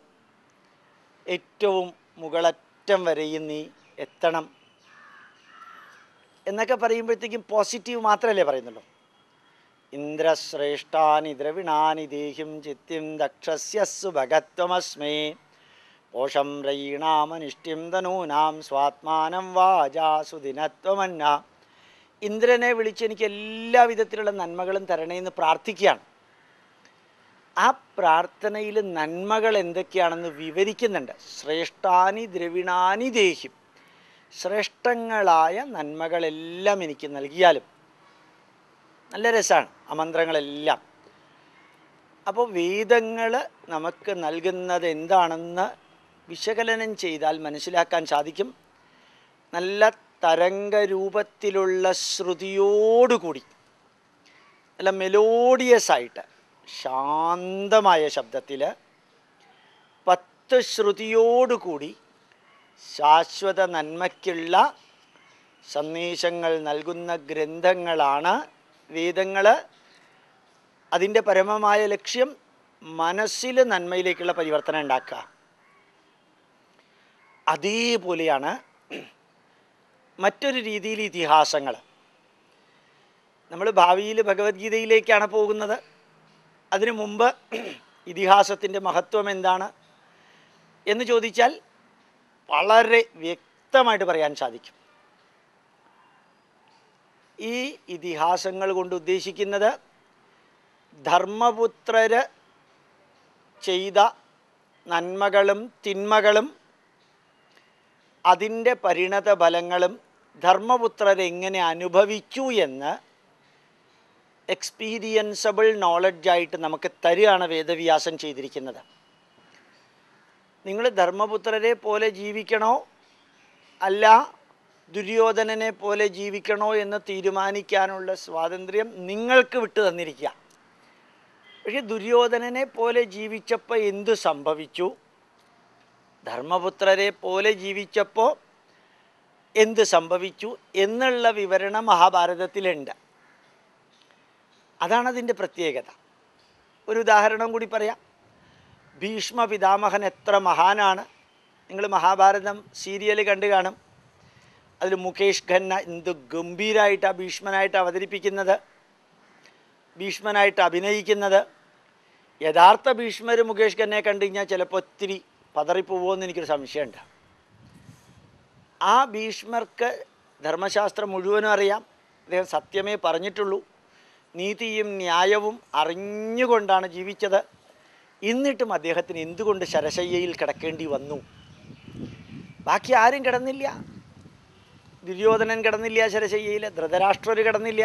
ഏറ്റവും മുകളറ്റം വരെയും നീ എത്തണം. എന്നൊക്കെ പറയുമ്പോഴത്തേക്കും പോസിറ്റീവ് മാത്രമല്ലേ പറയുന്നുള്ളൂ. ഇന്ദ്രശ്രേഷ്ഠാനി ദ്രവിണാനി ദേഹിം ചിത്തിം ദക്ഷസ്യസ്സു ഭഗത്വമസ്മേ പോഷം രയീണാമനിഷ്ടിം തനൂനാം സ്വാത്മാനം വാചാസുദിനത്വമന്ന ഇന്ദ്രനെ വിളിച്ച് എനിക്ക് എല്ലാ വിധത്തിലുള്ള നന്മകളും തരണേന്ന് പ്രാർത്ഥിക്കുകയാണ്. ആ പ്രാർത്ഥനയിൽ നന്മകൾ എന്തൊക്കെയാണെന്ന് വിവരിക്കുന്നുണ്ട്. ശ്രേഷ്ഠാനി ദ്രവിണാനി ദേഹിം ശ്രേഷ്ഠങ്ങളായ നന്മകളെല്ലാം എനിക്ക് നൽകിയാലും നല്ല രസമാണ് ആ മന്ത്രങ്ങളെല്ലാം. അപ്പോൾ വേദങ്ങൾ നമുക്ക് നൽകുന്നത് എന്താണെന്ന് വിശകലനം ചെയ്താൽ മനസ്സിലാക്കാൻ സാധിക്കും. നല്ല തരംഗരൂപത്തിലുള്ള ശ്രുതിയോടുകൂടി നല്ല മെലോഡിയസ് ആയിട്ട് ശാന്തമായ ശബ്ദത്തിൽ പത്ത് ശ്രുതിയോടുകൂടി ശാശ്വത നന്മയ്ക്കുള്ള സന്ദേശങ്ങൾ നൽകുന്ന ഗ്രന്ഥങ്ങളാണ് വേദങ്ങൾ അതിന്റെ പരമമായ ലക്ഷ്യം മനസ്സിൽ നന്മയിലേക്കുള്ള പരിവർത്തനം ഉണ്ടാക്കുക. അതേപോലെയാണ് മറ്റൊരു രീതിയിൽ ഇതിഹാസങ്ങൾ. നമ്മൾ ഭാവിയിൽ ഭഗവത്ഗീതയിലേക്കാണ് പോകുന്നത്. അതിനു മുമ്പ് ഇതിഹാസത്തിന്റെ മഹത്വം എന്താണ് എന്ന് ചോദിച്ചാൽ വളരെ വ്യക്തമായിട്ട് പറയാൻ സാധിക്കും. ഈ ഇതിഹാസങ്ങൾ കൊണ്ട് ഉദ്ദേശിക്കുന്നത് ധർമ്മപുത്രര് ചെയ്ത നന്മകളും തിന്മകളും അതിന്റെ പരിണത ഫലങ്ങളും ധർമ്മപുത്രർ എങ്ങനെ അനുഭവിച്ചു എന്ന് എക്സ്പീരിയൻസബിൾ നോളജായിട്ട് നമുക്ക് തരികയാണ് വേദവ്യാസം ചെയ്തിരിക്കുന്നത്. നിങ്ങൾ ധർമ്മപുത്രരെ പോലെ ജീവിക്കണോ? അല്ല ദുര്യോധനനെ പോലെ ജീവിക്കണോ എന്ന് തീരുമാനിക്കാനുള്ള സ്വാതന്ത്ര്യം നിങ്ങൾക്ക് വിട്ടു തന്നിരിക്കുക. പക്ഷെ ദുര്യോധനനെ പോലെ ജീവിച്ചപ്പോൾ എന്തു സംഭവിച്ചു? ധർമ്മപുത്രരെ പോലെ ജീവിച്ചപ്പോൾ എന്ത് സംഭവിച്ചു എന്നുള്ള വിവരണം മഹാഭാരതത്തിലുണ്ട്. അതാണതിന്റെ പ്രത്യേകത. ഒരു ഉദാഹരണം കൂടി പറയാം. ഭീഷ്മ പിതാമഹൻ എത്ര മഹാനാണ്. നിങ്ങൾ മഹാഭാരതം സീരിയൽ കണ്ടു കാണും. അതിൽ മുകേഷ് ഖന്ന എന്ത് ഗംഭീരമായിട്ട് ആ ഭീഷ്മനായിട്ട് അവതരിപ്പിക്കുന്നത്. ഭീഷ്മനായിട്ട് അഭിനയിക്കുന്നത്. യഥാർത്ഥ ഭീഷ്മർ മുകേഷ് ഖന്നയെ കണ്ടു കഴിഞ്ഞാൽ ചിലപ്പോൾ ഒത്തിരി പതറിപ്പോവുമെന്ന് എനിക്കൊരു സംശയമുണ്ട്. ആ ഭീഷ്മർക്ക് ധർമ്മശാസ്ത്രം മുഴുവനും അറിയാം. അദ്ദേഹം സത്യമേ പറഞ്ഞിട്ടുള്ളൂ. നീതിയും ന്യായവും അറിഞ്ഞുകൊണ്ടാണ് ജീവിച്ചത്. എന്നിട്ടും അദ്ദേഹത്തിന് എന്തുകൊണ്ട് ശരശയ്യയിൽ കിടക്കേണ്ടി വന്നു? ബാക്കി ആരും കിടന്നില്ല. ദുര്യോധനൻ കിടന്നില്ല ശരശയ്യയിൽ ധൃതരാഷ്ട്രർ കിടന്നില്ല.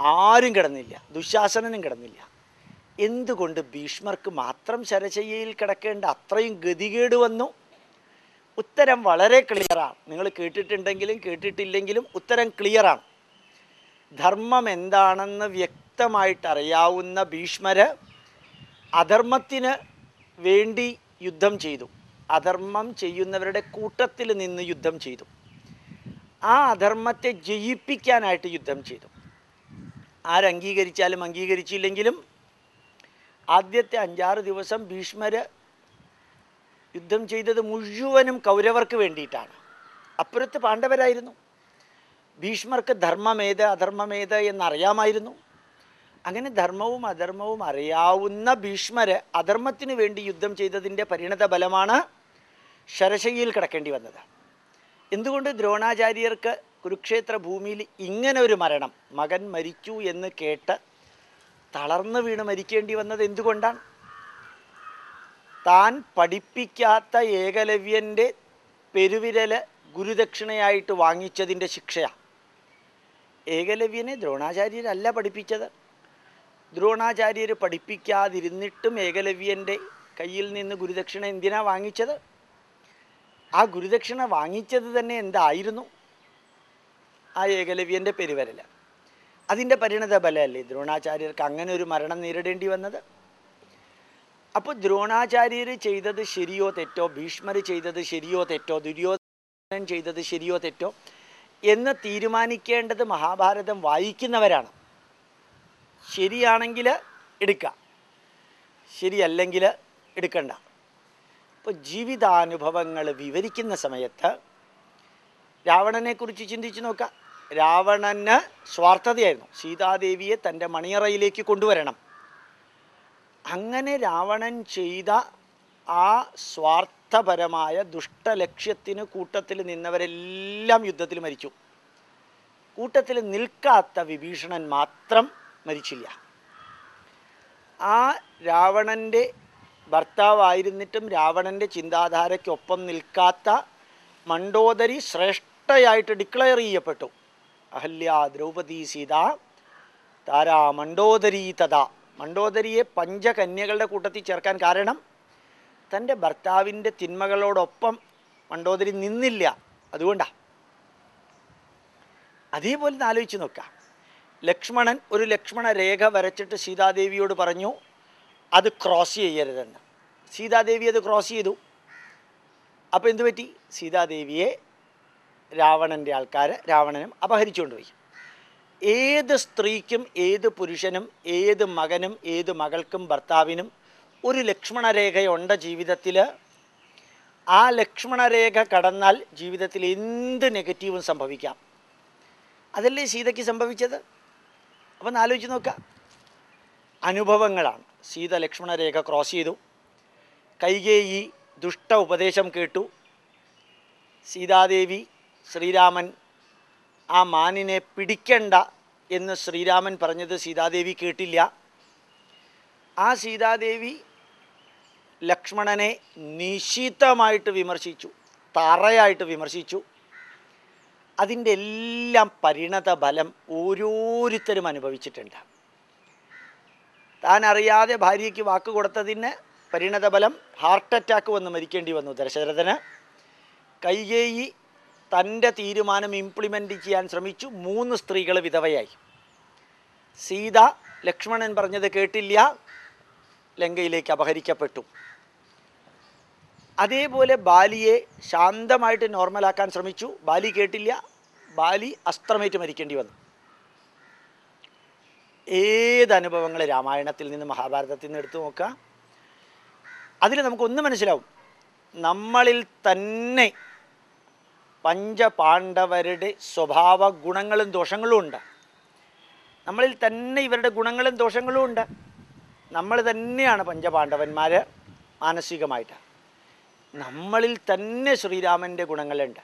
ആരും കിടന്നില്ല ദുശാസനനും കിടന്നില്ല. എന്തുകൊണ്ട് ഭീഷ്മർക്ക് മാത്രം ശരശയ്യയിൽ കിടക്കേണ്ട അത്രയും ഗതികേട് വന്നു? ഉത്തരം വളരെ ക്ലിയറാണ്. നിങ്ങൾ കേട്ടിട്ടുണ്ടെങ്കിലും കേട്ടിട്ടില്ലെങ്കിലും ഉത്തരം ക്ലിയറാണ്. ധർമ്മം എന്താണെന്ന് വ്യക്തമായിട്ടറിയാവുന്ന ഭീഷ്മര് അധർമ്മത്തിന് വേണ്ടി യുദ്ധം ചെയ്തു. അധർമ്മം ചെയ്യുന്നവരുടെ കൂട്ടത്തിൽ നിന്ന് യുദ്ധം ചെയ്തു. ആ അധർമ്മത്തെ ജയിപ്പിക്കാനായിട്ട് യുദ്ധം ചെയ്തു. ആരംഗീകരിച്ചാലും അംഗീകരിച്ചില്ലെങ്കിലും ആദ്യത്തെ അഞ്ചാറ് ദിവസം ഭീഷ്മർ യുദ്ധം ചെയ്തത് മുഴുവനും കൗരവർക്ക് വേണ്ടിയിട്ടാണ്. അപ്പുറത്ത് പാണ്ഡവരായിരുന്നു. ഭീഷ്മർക്ക് ധർമ്മമേത് അധർമ്മമേത് എന്നറിയാമായിരുന്നു. അങ്ങനെ ധർമ്മവും അധർമ്മവും അറിയാവുന്ന ഭീഷ്മര് അധർമ്മത്തിന് വേണ്ടി യുദ്ധം ചെയ്തതിന്റെ പരിണത ഫലമാണ് ശരശയ്യയിൽ കിടക്കേണ്ടി വന്നത്. എന്തുകൊണ്ട് ദ്രോണാചാര്യർക്ക് കുരുക്ഷേത്ര ഭൂമിയിൽ ഇങ്ങനെ ഒരു മരണം? മകൻ മരിച്ചു എന്ന് കേട്ട് തളർന്നു വീണ് മരിക്കേണ്ടി വന്നത് എന്തുകൊണ്ടാണ്? താൻ പഠിപ്പിക്കാത്ത ഏകലവ്യന്റെ പെരുവിരൽ ഗുരുദക്ഷിണയായിട്ട് വാങ്ങിച്ചതിന്റെ ശിക്ഷയാണ് ഏകലവ്യനെ ദ്രോണാചാര്യരല്ല പഠിപ്പിച്ചത്. ദ്രോണാചാര്യർ പഠിപ്പിക്കാതിരുന്നിട്ടും ഏകലവ്യന്റെ കയ്യിൽ നിന്ന് ഗുരുദക്ഷിണ എന്തിനാ വാങ്ങിച്ചത്? ആ ഗുരുദക്ഷിണ വാങ്ങിച്ചത് തന്നെ എന്തായിരുന്നു? ആ ഏകലവ്യന്റെ പെരുവരൽ അതിന്റെ പരിണത ഫലമല്ലേ ദ്രോണാചാര്യർക്ക് അങ്ങനെ ഒരു മരണം നേരിടേണ്ടി വന്നത്? അപ്പോൾ ദ്രോണാചാര്യർ ചെയ്തത് ശരിയോ തെറ്റോ ഭീഷ്മർ ചെയ്തത് ശരിയോ തെറ്റോ ദുര്യോധനൻ ചെയ്തത് ശരിയോ തെറ്റോ എന്ന് തീരുമാനിക്കേണ്ടത് മഹാഭാരതം വായിക്കുന്നവരാണ്. ശരിയാണെങ്കിൽ എടുക്കാം. ശരിയല്ലെങ്കിൽ എടുക്കണ്ട. ഇപ്പോൾ ജീവിതാനുഭവങ്ങൾ വിവരിക്കുന്ന സമയത്ത് രാവണനെക്കുറിച്ച് ചിന്തിച്ച് നോക്കാം. രാവണന് സ്വാർത്ഥതയായിരുന്നു. സീതാദേവിയെ തന്റെ മണിയറയിലേക്ക് കൊണ്ടുവരണം. അങ്ങനെ രാവണൻ ചെയ്ത ആ സ്വാർത്ഥപരമായ ദുഷ്ടലക്ഷ്യത്തിന് കൂട്ടത്തിൽ നിന്നവരെല്ലാം യുദ്ധത്തിൽ മരിച്ചു. കൂട്ടത്തിൽ നിൽക്കാത്ത വിഭീഷണൻ മാത്രം മരിച്ചില്ല. ആ രാവണന്റെ ഭർത്താവായിരുന്നിട്ടും രാവണന്റെ ചിന്താധാരയ്ക്കൊപ്പം നിൽക്കാത്ത മണ്ടോദരി ശ്രേഷ്ഠയായിട്ട് ഡിക്ലെയർ ചെയ്യപ്പെട്ടു. അഹല്യ ദ്രൗപദി സീത താരാ മണ്ടോദരി തഥാ. മണ്ടോദരിയെ പഞ്ചകന്യകളുടെ കൂട്ടത്തിൽ ചേർക്കാൻ കാരണം തന്റെ ഭർത്താവിന്റെ തിന്മകളോടൊപ്പം മണ്ടോദരി നിന്നില്ല. അതുകൊണ്ടാണ് അതേപോലെ ആലോചിച്ച് നോക്കാം. ലക്ഷ്മണൻ ഒരു ലക്ഷ്മണ രേഖ വരച്ചിട്ട് സീതാദേവിയോട് പറഞ്ഞു അത് ക്രോസ് ചെയ്യരുതെന്ന്. സീതാദേവി അത് ക്രോസ് ചെയ്തു. അപ്പോൾ എന്തു പറ്റി? സീതാദേവിയെ രാവണന്റെ ആൾക്കാർ രാവണനും അപഹരിച്ചുകൊണ്ടുപോയി ഏത് സ്ത്രീക്കും ഏത് പുരുഷനും ഏത് മകനും ഏത് മകൾക്കും ഭർത്താവിനും ഒരു ലക്ഷ്മണരേഖയുണ്ട് ജീവിതത്തിൽ ആ ലക്ഷ്മണരേഖ കടന്നാൽ ജീവിതത്തിൽ എന്ത് നെഗറ്റീവും സംഭവിക്കാം? അതല്ലേ സീതയ്ക്ക് സംഭവിച്ചത്? അപ്പം ആലോചിച്ച് നോക്കുക അനുഭവങ്ങളാണ്. സീത ലക്ഷ്മണരേഖ ക്രോസ് ചെയ്തു. കൈകേയി ദുഷ്ട ഉപദേശം കേട്ടു. സീതാദേവി ശ്രീരാമൻ ആ മാനിനെ പിടിക്കണ്ട എന്ന് ശ്രീരാമൻ പറഞ്ഞത് സീതാദേവി കേട്ടില്ല. ആ സീതാദേവി ലക്ഷ്മണനെ നിശിതമായിട്ട് വിമർശിച്ചു. തറയായിട്ട് വിമർശിച്ചു. അതിന്റെ എല്ലാം പരിണത ഫലം ഓരോരുത്തരും അനുഭവിച്ചിട്ടുണ്ട്. താൻ അറിയാതെ ഭാര്യയ്ക്ക് വാക്ക് കൊടുത്തതിന് പരിണത ഫലം ഹാർട്ട് അറ്റാക്ക് വന്ന് മരിക്കേണ്ടി വന്നു ദശരഥന്. കൈകേയി തന്റെ തീരുമാനം ഇംപ്ലിമെന്റ് ചെയ്യാൻ ശ്രമിച്ചു. മൂന്ന് സ്ത്രീകൾ വിധവയായി. സീത ലക്ഷ്മണൻ പറഞ്ഞത് കേട്ടില്ല. ലങ്കയിലേക്ക് അപഹരിക്കപ്പെട്ടു. അതേപോലെ ബാലിയെ ശാന്തമായിട്ട് നോർമലാക്കാൻ ശ്രമിച്ചു. ബാലി കേട്ടില്ല. ബാലി അസ്ത്രമേറ്റ് മരിക്കേണ്ടി വന്നു. ഏത് അനുഭവങ്ങൾ രാമായണത്തിൽ നിന്ന് മഹാഭാരതത്തിൽ നിന്ന് എടുത്തു നോക്കാം അതിൽ നമുക്കൊന്ന് മനസ്സിലാവും. നമ്മളിൽ തന്നെ പഞ്ചപാണ്ഡവരുടെ സ്വഭാവ ഗുണങ്ങളും ദോഷങ്ങളും ഉണ്ട്. നമ്മളിൽ തന്നെ ഇവരുടെ ഗുണങ്ങളും ദോഷങ്ങളും ഉണ്ട്. നമ്മൾ തന്നെയാണ് പഞ്ചപാണ്ഡവന്മാർ മാനസികമായിട്ട്. നമ്മളിൽ തന്നെ ശ്രീരാമന്റെ ഗുണങ്ങളുണ്ട്.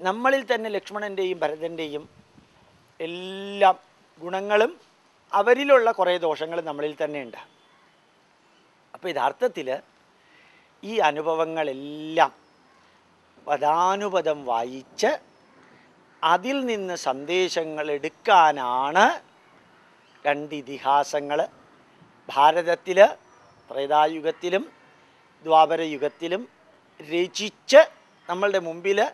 നമ്മളിൽ തന്നെ ലക്ഷ്മണന്റെയും ഭരതന്റെയും എല്ലാം ഗുണങ്ങളും അവരിലുള്ള കുറേ ദോഷങ്ങളും നമ്മളിൽ തന്നെ ഉണ്ട് അപ്പോൾ യഥാർത്ഥത്തിൽ ഈ അനുഭവങ്ങളെല്ലാം പദാനുപദം വായിച്ച് അതിൽ നിന്ന് സന്ദേശങ്ങൾ എടുക്കാനാണ് രണ്ട് ഇതിഹാസങ്ങൾ ഭാരതത്തിൽ ത്രേതായുഗത്തിലും ദ്വാപരയുഗത്തിലും രചിച്ച് നമ്മളുടെ മുമ്പിൽ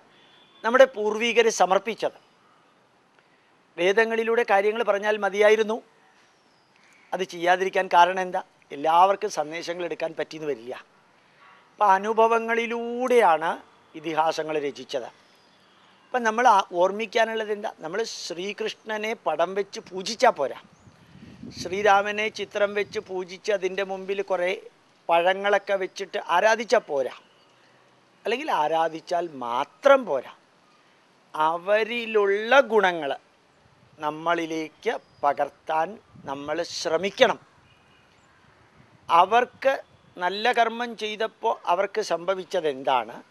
നമ്മുടെ പൂർവികർ സമർപ്പിച്ചത്. വേദങ്ങളിലൂടെ കാര്യങ്ങൾ പറഞ്ഞാൽ മതിയായിരുന്നു. അത് ചെയ്യാതിരിക്കാൻ കാരണം എന്താ? എല്ലാവർക്കും സന്ദേശങ്ങൾ എടുക്കാൻ പറ്റിയെന്ന് വരില്ല. അപ്പം അനുഭവങ്ങളിലൂടെയാണ് ഇതിഹാസങ്ങൾ രചിച്ചത്. അപ്പം നമ്മൾ ഓർമ്മിക്കാനുള്ളത് എന്താ? നമ്മൾ ശ്രീകൃഷ്ണനെ പടം വെച്ച് പൂജിച്ചാൽ പോരാ. ശ്രീരാമനെ ചിത്രം വെച്ച് പൂജിച്ച് അതിന്റെ മുമ്പിൽ കുറേ പഴങ്ങളൊക്കെ വെച്ചിട്ട് ആരാധിച്ചാൽ പോരാ. അല്ലെങ്കിൽ ആരാധിച്ചാൽ മാത്രം പോരാ. അവരിലുള്ള ഗുണങ്ങൾ നമ്മളിലേക്ക് പകർത്താൻ നമ്മൾ ശ്രമിക്കണം. അവർക്ക് നല്ല കർമ്മം ചെയ്തപ്പോൾ അവർക്ക് സംഭവിച്ചത് എന്താണ്?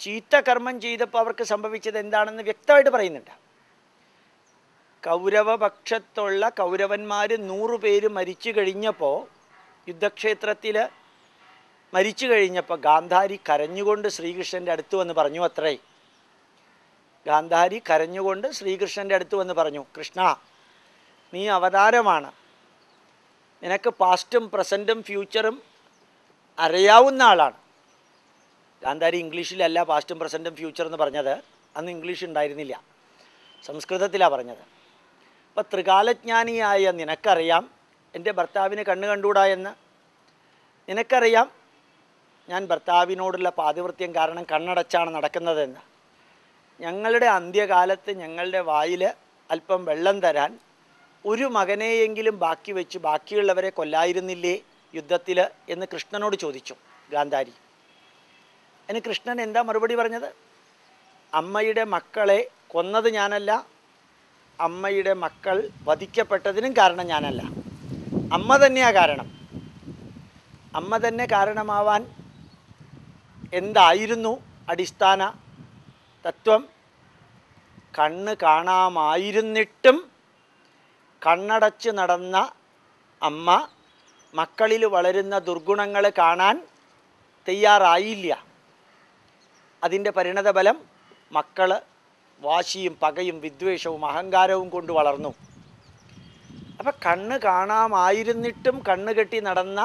ചീത്ത കർമ്മം ചെയ്തപ്പോൾ അവർക്ക് സംഭവിച്ചത് എന്താണെന്ന് വ്യക്തമായിട്ട് പറയുന്നുണ്ട്. കൗരവപക്ഷത്തുള്ള കൗരവന്മാർ നൂറു മരിച്ചു കഴിഞ്ഞപ്പോൾ യുദ്ധക്ഷേത്രത്തിൽ മരിച്ചു കഴിഞ്ഞപ്പോൾ ഗാന്ധാരി കരഞ്ഞുകൊണ്ട് ശ്രീകൃഷ്ണന്റെ അടുത്ത് വന്ന് പറഞ്ഞു അത്രേ. ഗാന്ധാരി കരഞ്ഞുകൊണ്ട് ശ്രീകൃഷ്ണന്റെ അടുത്ത് വന്ന് പറഞ്ഞു കൃഷ്ണ നീ അവതാരമാണ്. നിനക്ക് പാസ്റ്റും പ്രസന്റും ഫ്യൂച്ചറും അറിയാവുന്ന ആളാണ്. ഗാന്ധാരി ഇംഗ്ലീഷിലല്ല പാസ്റ്റും പ്രസന്റും ഫ്യൂച്ചർ എന്ന് പറഞ്ഞത്. അന്ന് ഇംഗ്ലീഷ് ഉണ്ടായിരുന്നില്ല. സംസ്കൃതത്തിലാണ് പറഞ്ഞത്. അപ്പം ത്രികാലജ്ഞാനിയായ നിനക്കറിയാം എന്റെ ഭർത്താവിനെ കണ്ണു കണ്ടുകൂടാ എന്ന്? നിനക്കറിയാം ഞാൻ ഭർത്താവിനോടുള്ള പാതിവൃത്യം കാരണം കണ്ണടച്ചാണ് നടക്കുന്നതെന്ന്. ഞങ്ങളുടെ അന്ത്യകാലത്ത് ഞങ്ങളുടെ വായിൽ അല്പം വെള്ളം തരാൻ ഒരു മകനെയെങ്കിലും ബാക്കി വെച്ച് ബാക്കിയുള്ളവരെ കൊല്ലായിരുന്നില്ലേ യുദ്ധത്തിൽ എന്ന് കൃഷ്ണനോട് ചോദിച്ചു ഗാന്ധാരി. അതിന് കൃഷ്ണൻ എന്താ മറുപടി പറഞ്ഞത്? അമ്മയുടെ മക്കളെ കൊന്നത് ഞാനല്ല അമ്മയുടെ മക്കൾ വധിക്കപ്പെട്ടതിനും കാരണം ഞാനല്ല. അമ്മ തന്നെയാ കാരണം. അമ്മ തന്നെ കാരണമാവാൻ എന്തായിരുന്നു അടിസ്ഥാന തത്വം? കണ്ണ് കാണാമായിരുന്നിട്ടും കണ്ണടച്ച് നടന്ന അമ്മ മക്കളിൽ വളരുന്ന ദുർഗുണങ്ങൾ കാണാൻ തയ്യാറായില്ല. അതിന്റെ പരിണതഫലം മക്കൾ വാശിയും പകയും വിദ്വേഷവും അഹങ്കാരവും കൊണ്ട് വളർന്നു. അപ്പം കണ്ണ് കാണാമായിരുന്നിട്ടും കണ്ണ് കെട്ടി നടന്ന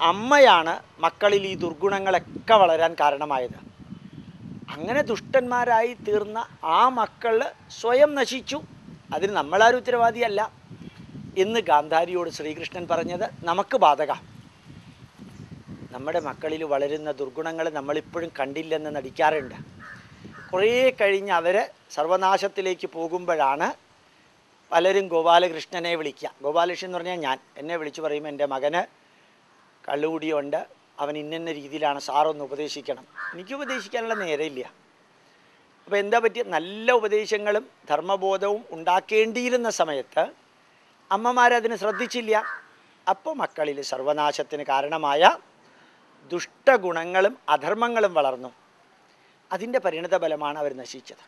അമ്മയാണ് മക്കളിൽ ഈ ദുർഗുണങ്ങളൊക്കെ വളരാൻ കാരണമായത്. അങ്ങനെ ദുഷ്ടന്മാരായി തീർന്ന ആ മക്കൾ സ്വയം നശിച്ചു. അതിന് നമ്മളാരും ഉത്തരവാദിയല്ല. എന്ന് ഗാന്ധാരിയോട് ശ്രീകൃഷ്ണൻ പറഞ്ഞത് നമുക്ക് ബാധക. നമ്മുടെ മക്കളിൽ വളരുന്ന ദുർഗുണങ്ങൾ നമ്മളിപ്പോഴും കണ്ടില്ലെന്ന് നടിക്കാറുണ്ട്. കുറേ കഴിഞ്ഞ് അവർ സർവനാശത്തിലേക്ക് പോകുമ്പോഴാണ് പലരും ഗോപാലകൃഷ്ണനെ വിളിക്കുക. ഗോപാലകൃഷ്ണൻ എന്ന് പറഞ്ഞാൽ ഞാൻ. എന്നെ വിളിച്ചു പറയുമ്പോൾ എന്റെ മകന് കള്ളുകൂടിയുണ്ട്. അവൻ ഇന്ന രീതിയിലാണ് സാറൊന്ന് ഉപദേശിക്കണം. എനിക്ക് ഉപദേശിക്കാനുള്ള നേരമില്ല. അപ്പോൾ എന്താ പറ്റിയ? നല്ല ഉപദേശങ്ങളും ധർമ്മബോധവും ഉണ്ടാക്കേണ്ടിയിരുന്ന സമയത്ത് അമ്മമാരതിന് ശ്രദ്ധിച്ചില്ല. അപ്പോൾ മക്കളിൽ സർവനാശത്തിന് കാരണമായ ദുഷ്ടഗുണങ്ങളും അധർമ്മങ്ങളും വളർന്നു. അതിന്റെ പരിണിത ഫലമാണ് അവർ നശിച്ചത്.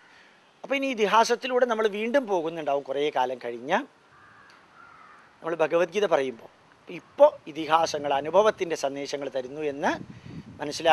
അപ്പോൾ ഇനി ഇതിഹാസത്തിലൂടെ നമ്മൾ വീണ്ടും പോകുന്നുണ്ടാവും കുറേ കാലം കഴിഞ്ഞ്. നമ്മൾ ഭഗവത്ഗീത പറയുമ്പോൾ ഇപ്പോൾ ഇതിഹാസങ്ങൾ അനുഭവത്തിന്റെ സന്ദേശങ്ങൾ തരുന്നു എന്ന് മനസ്സിലാക്കി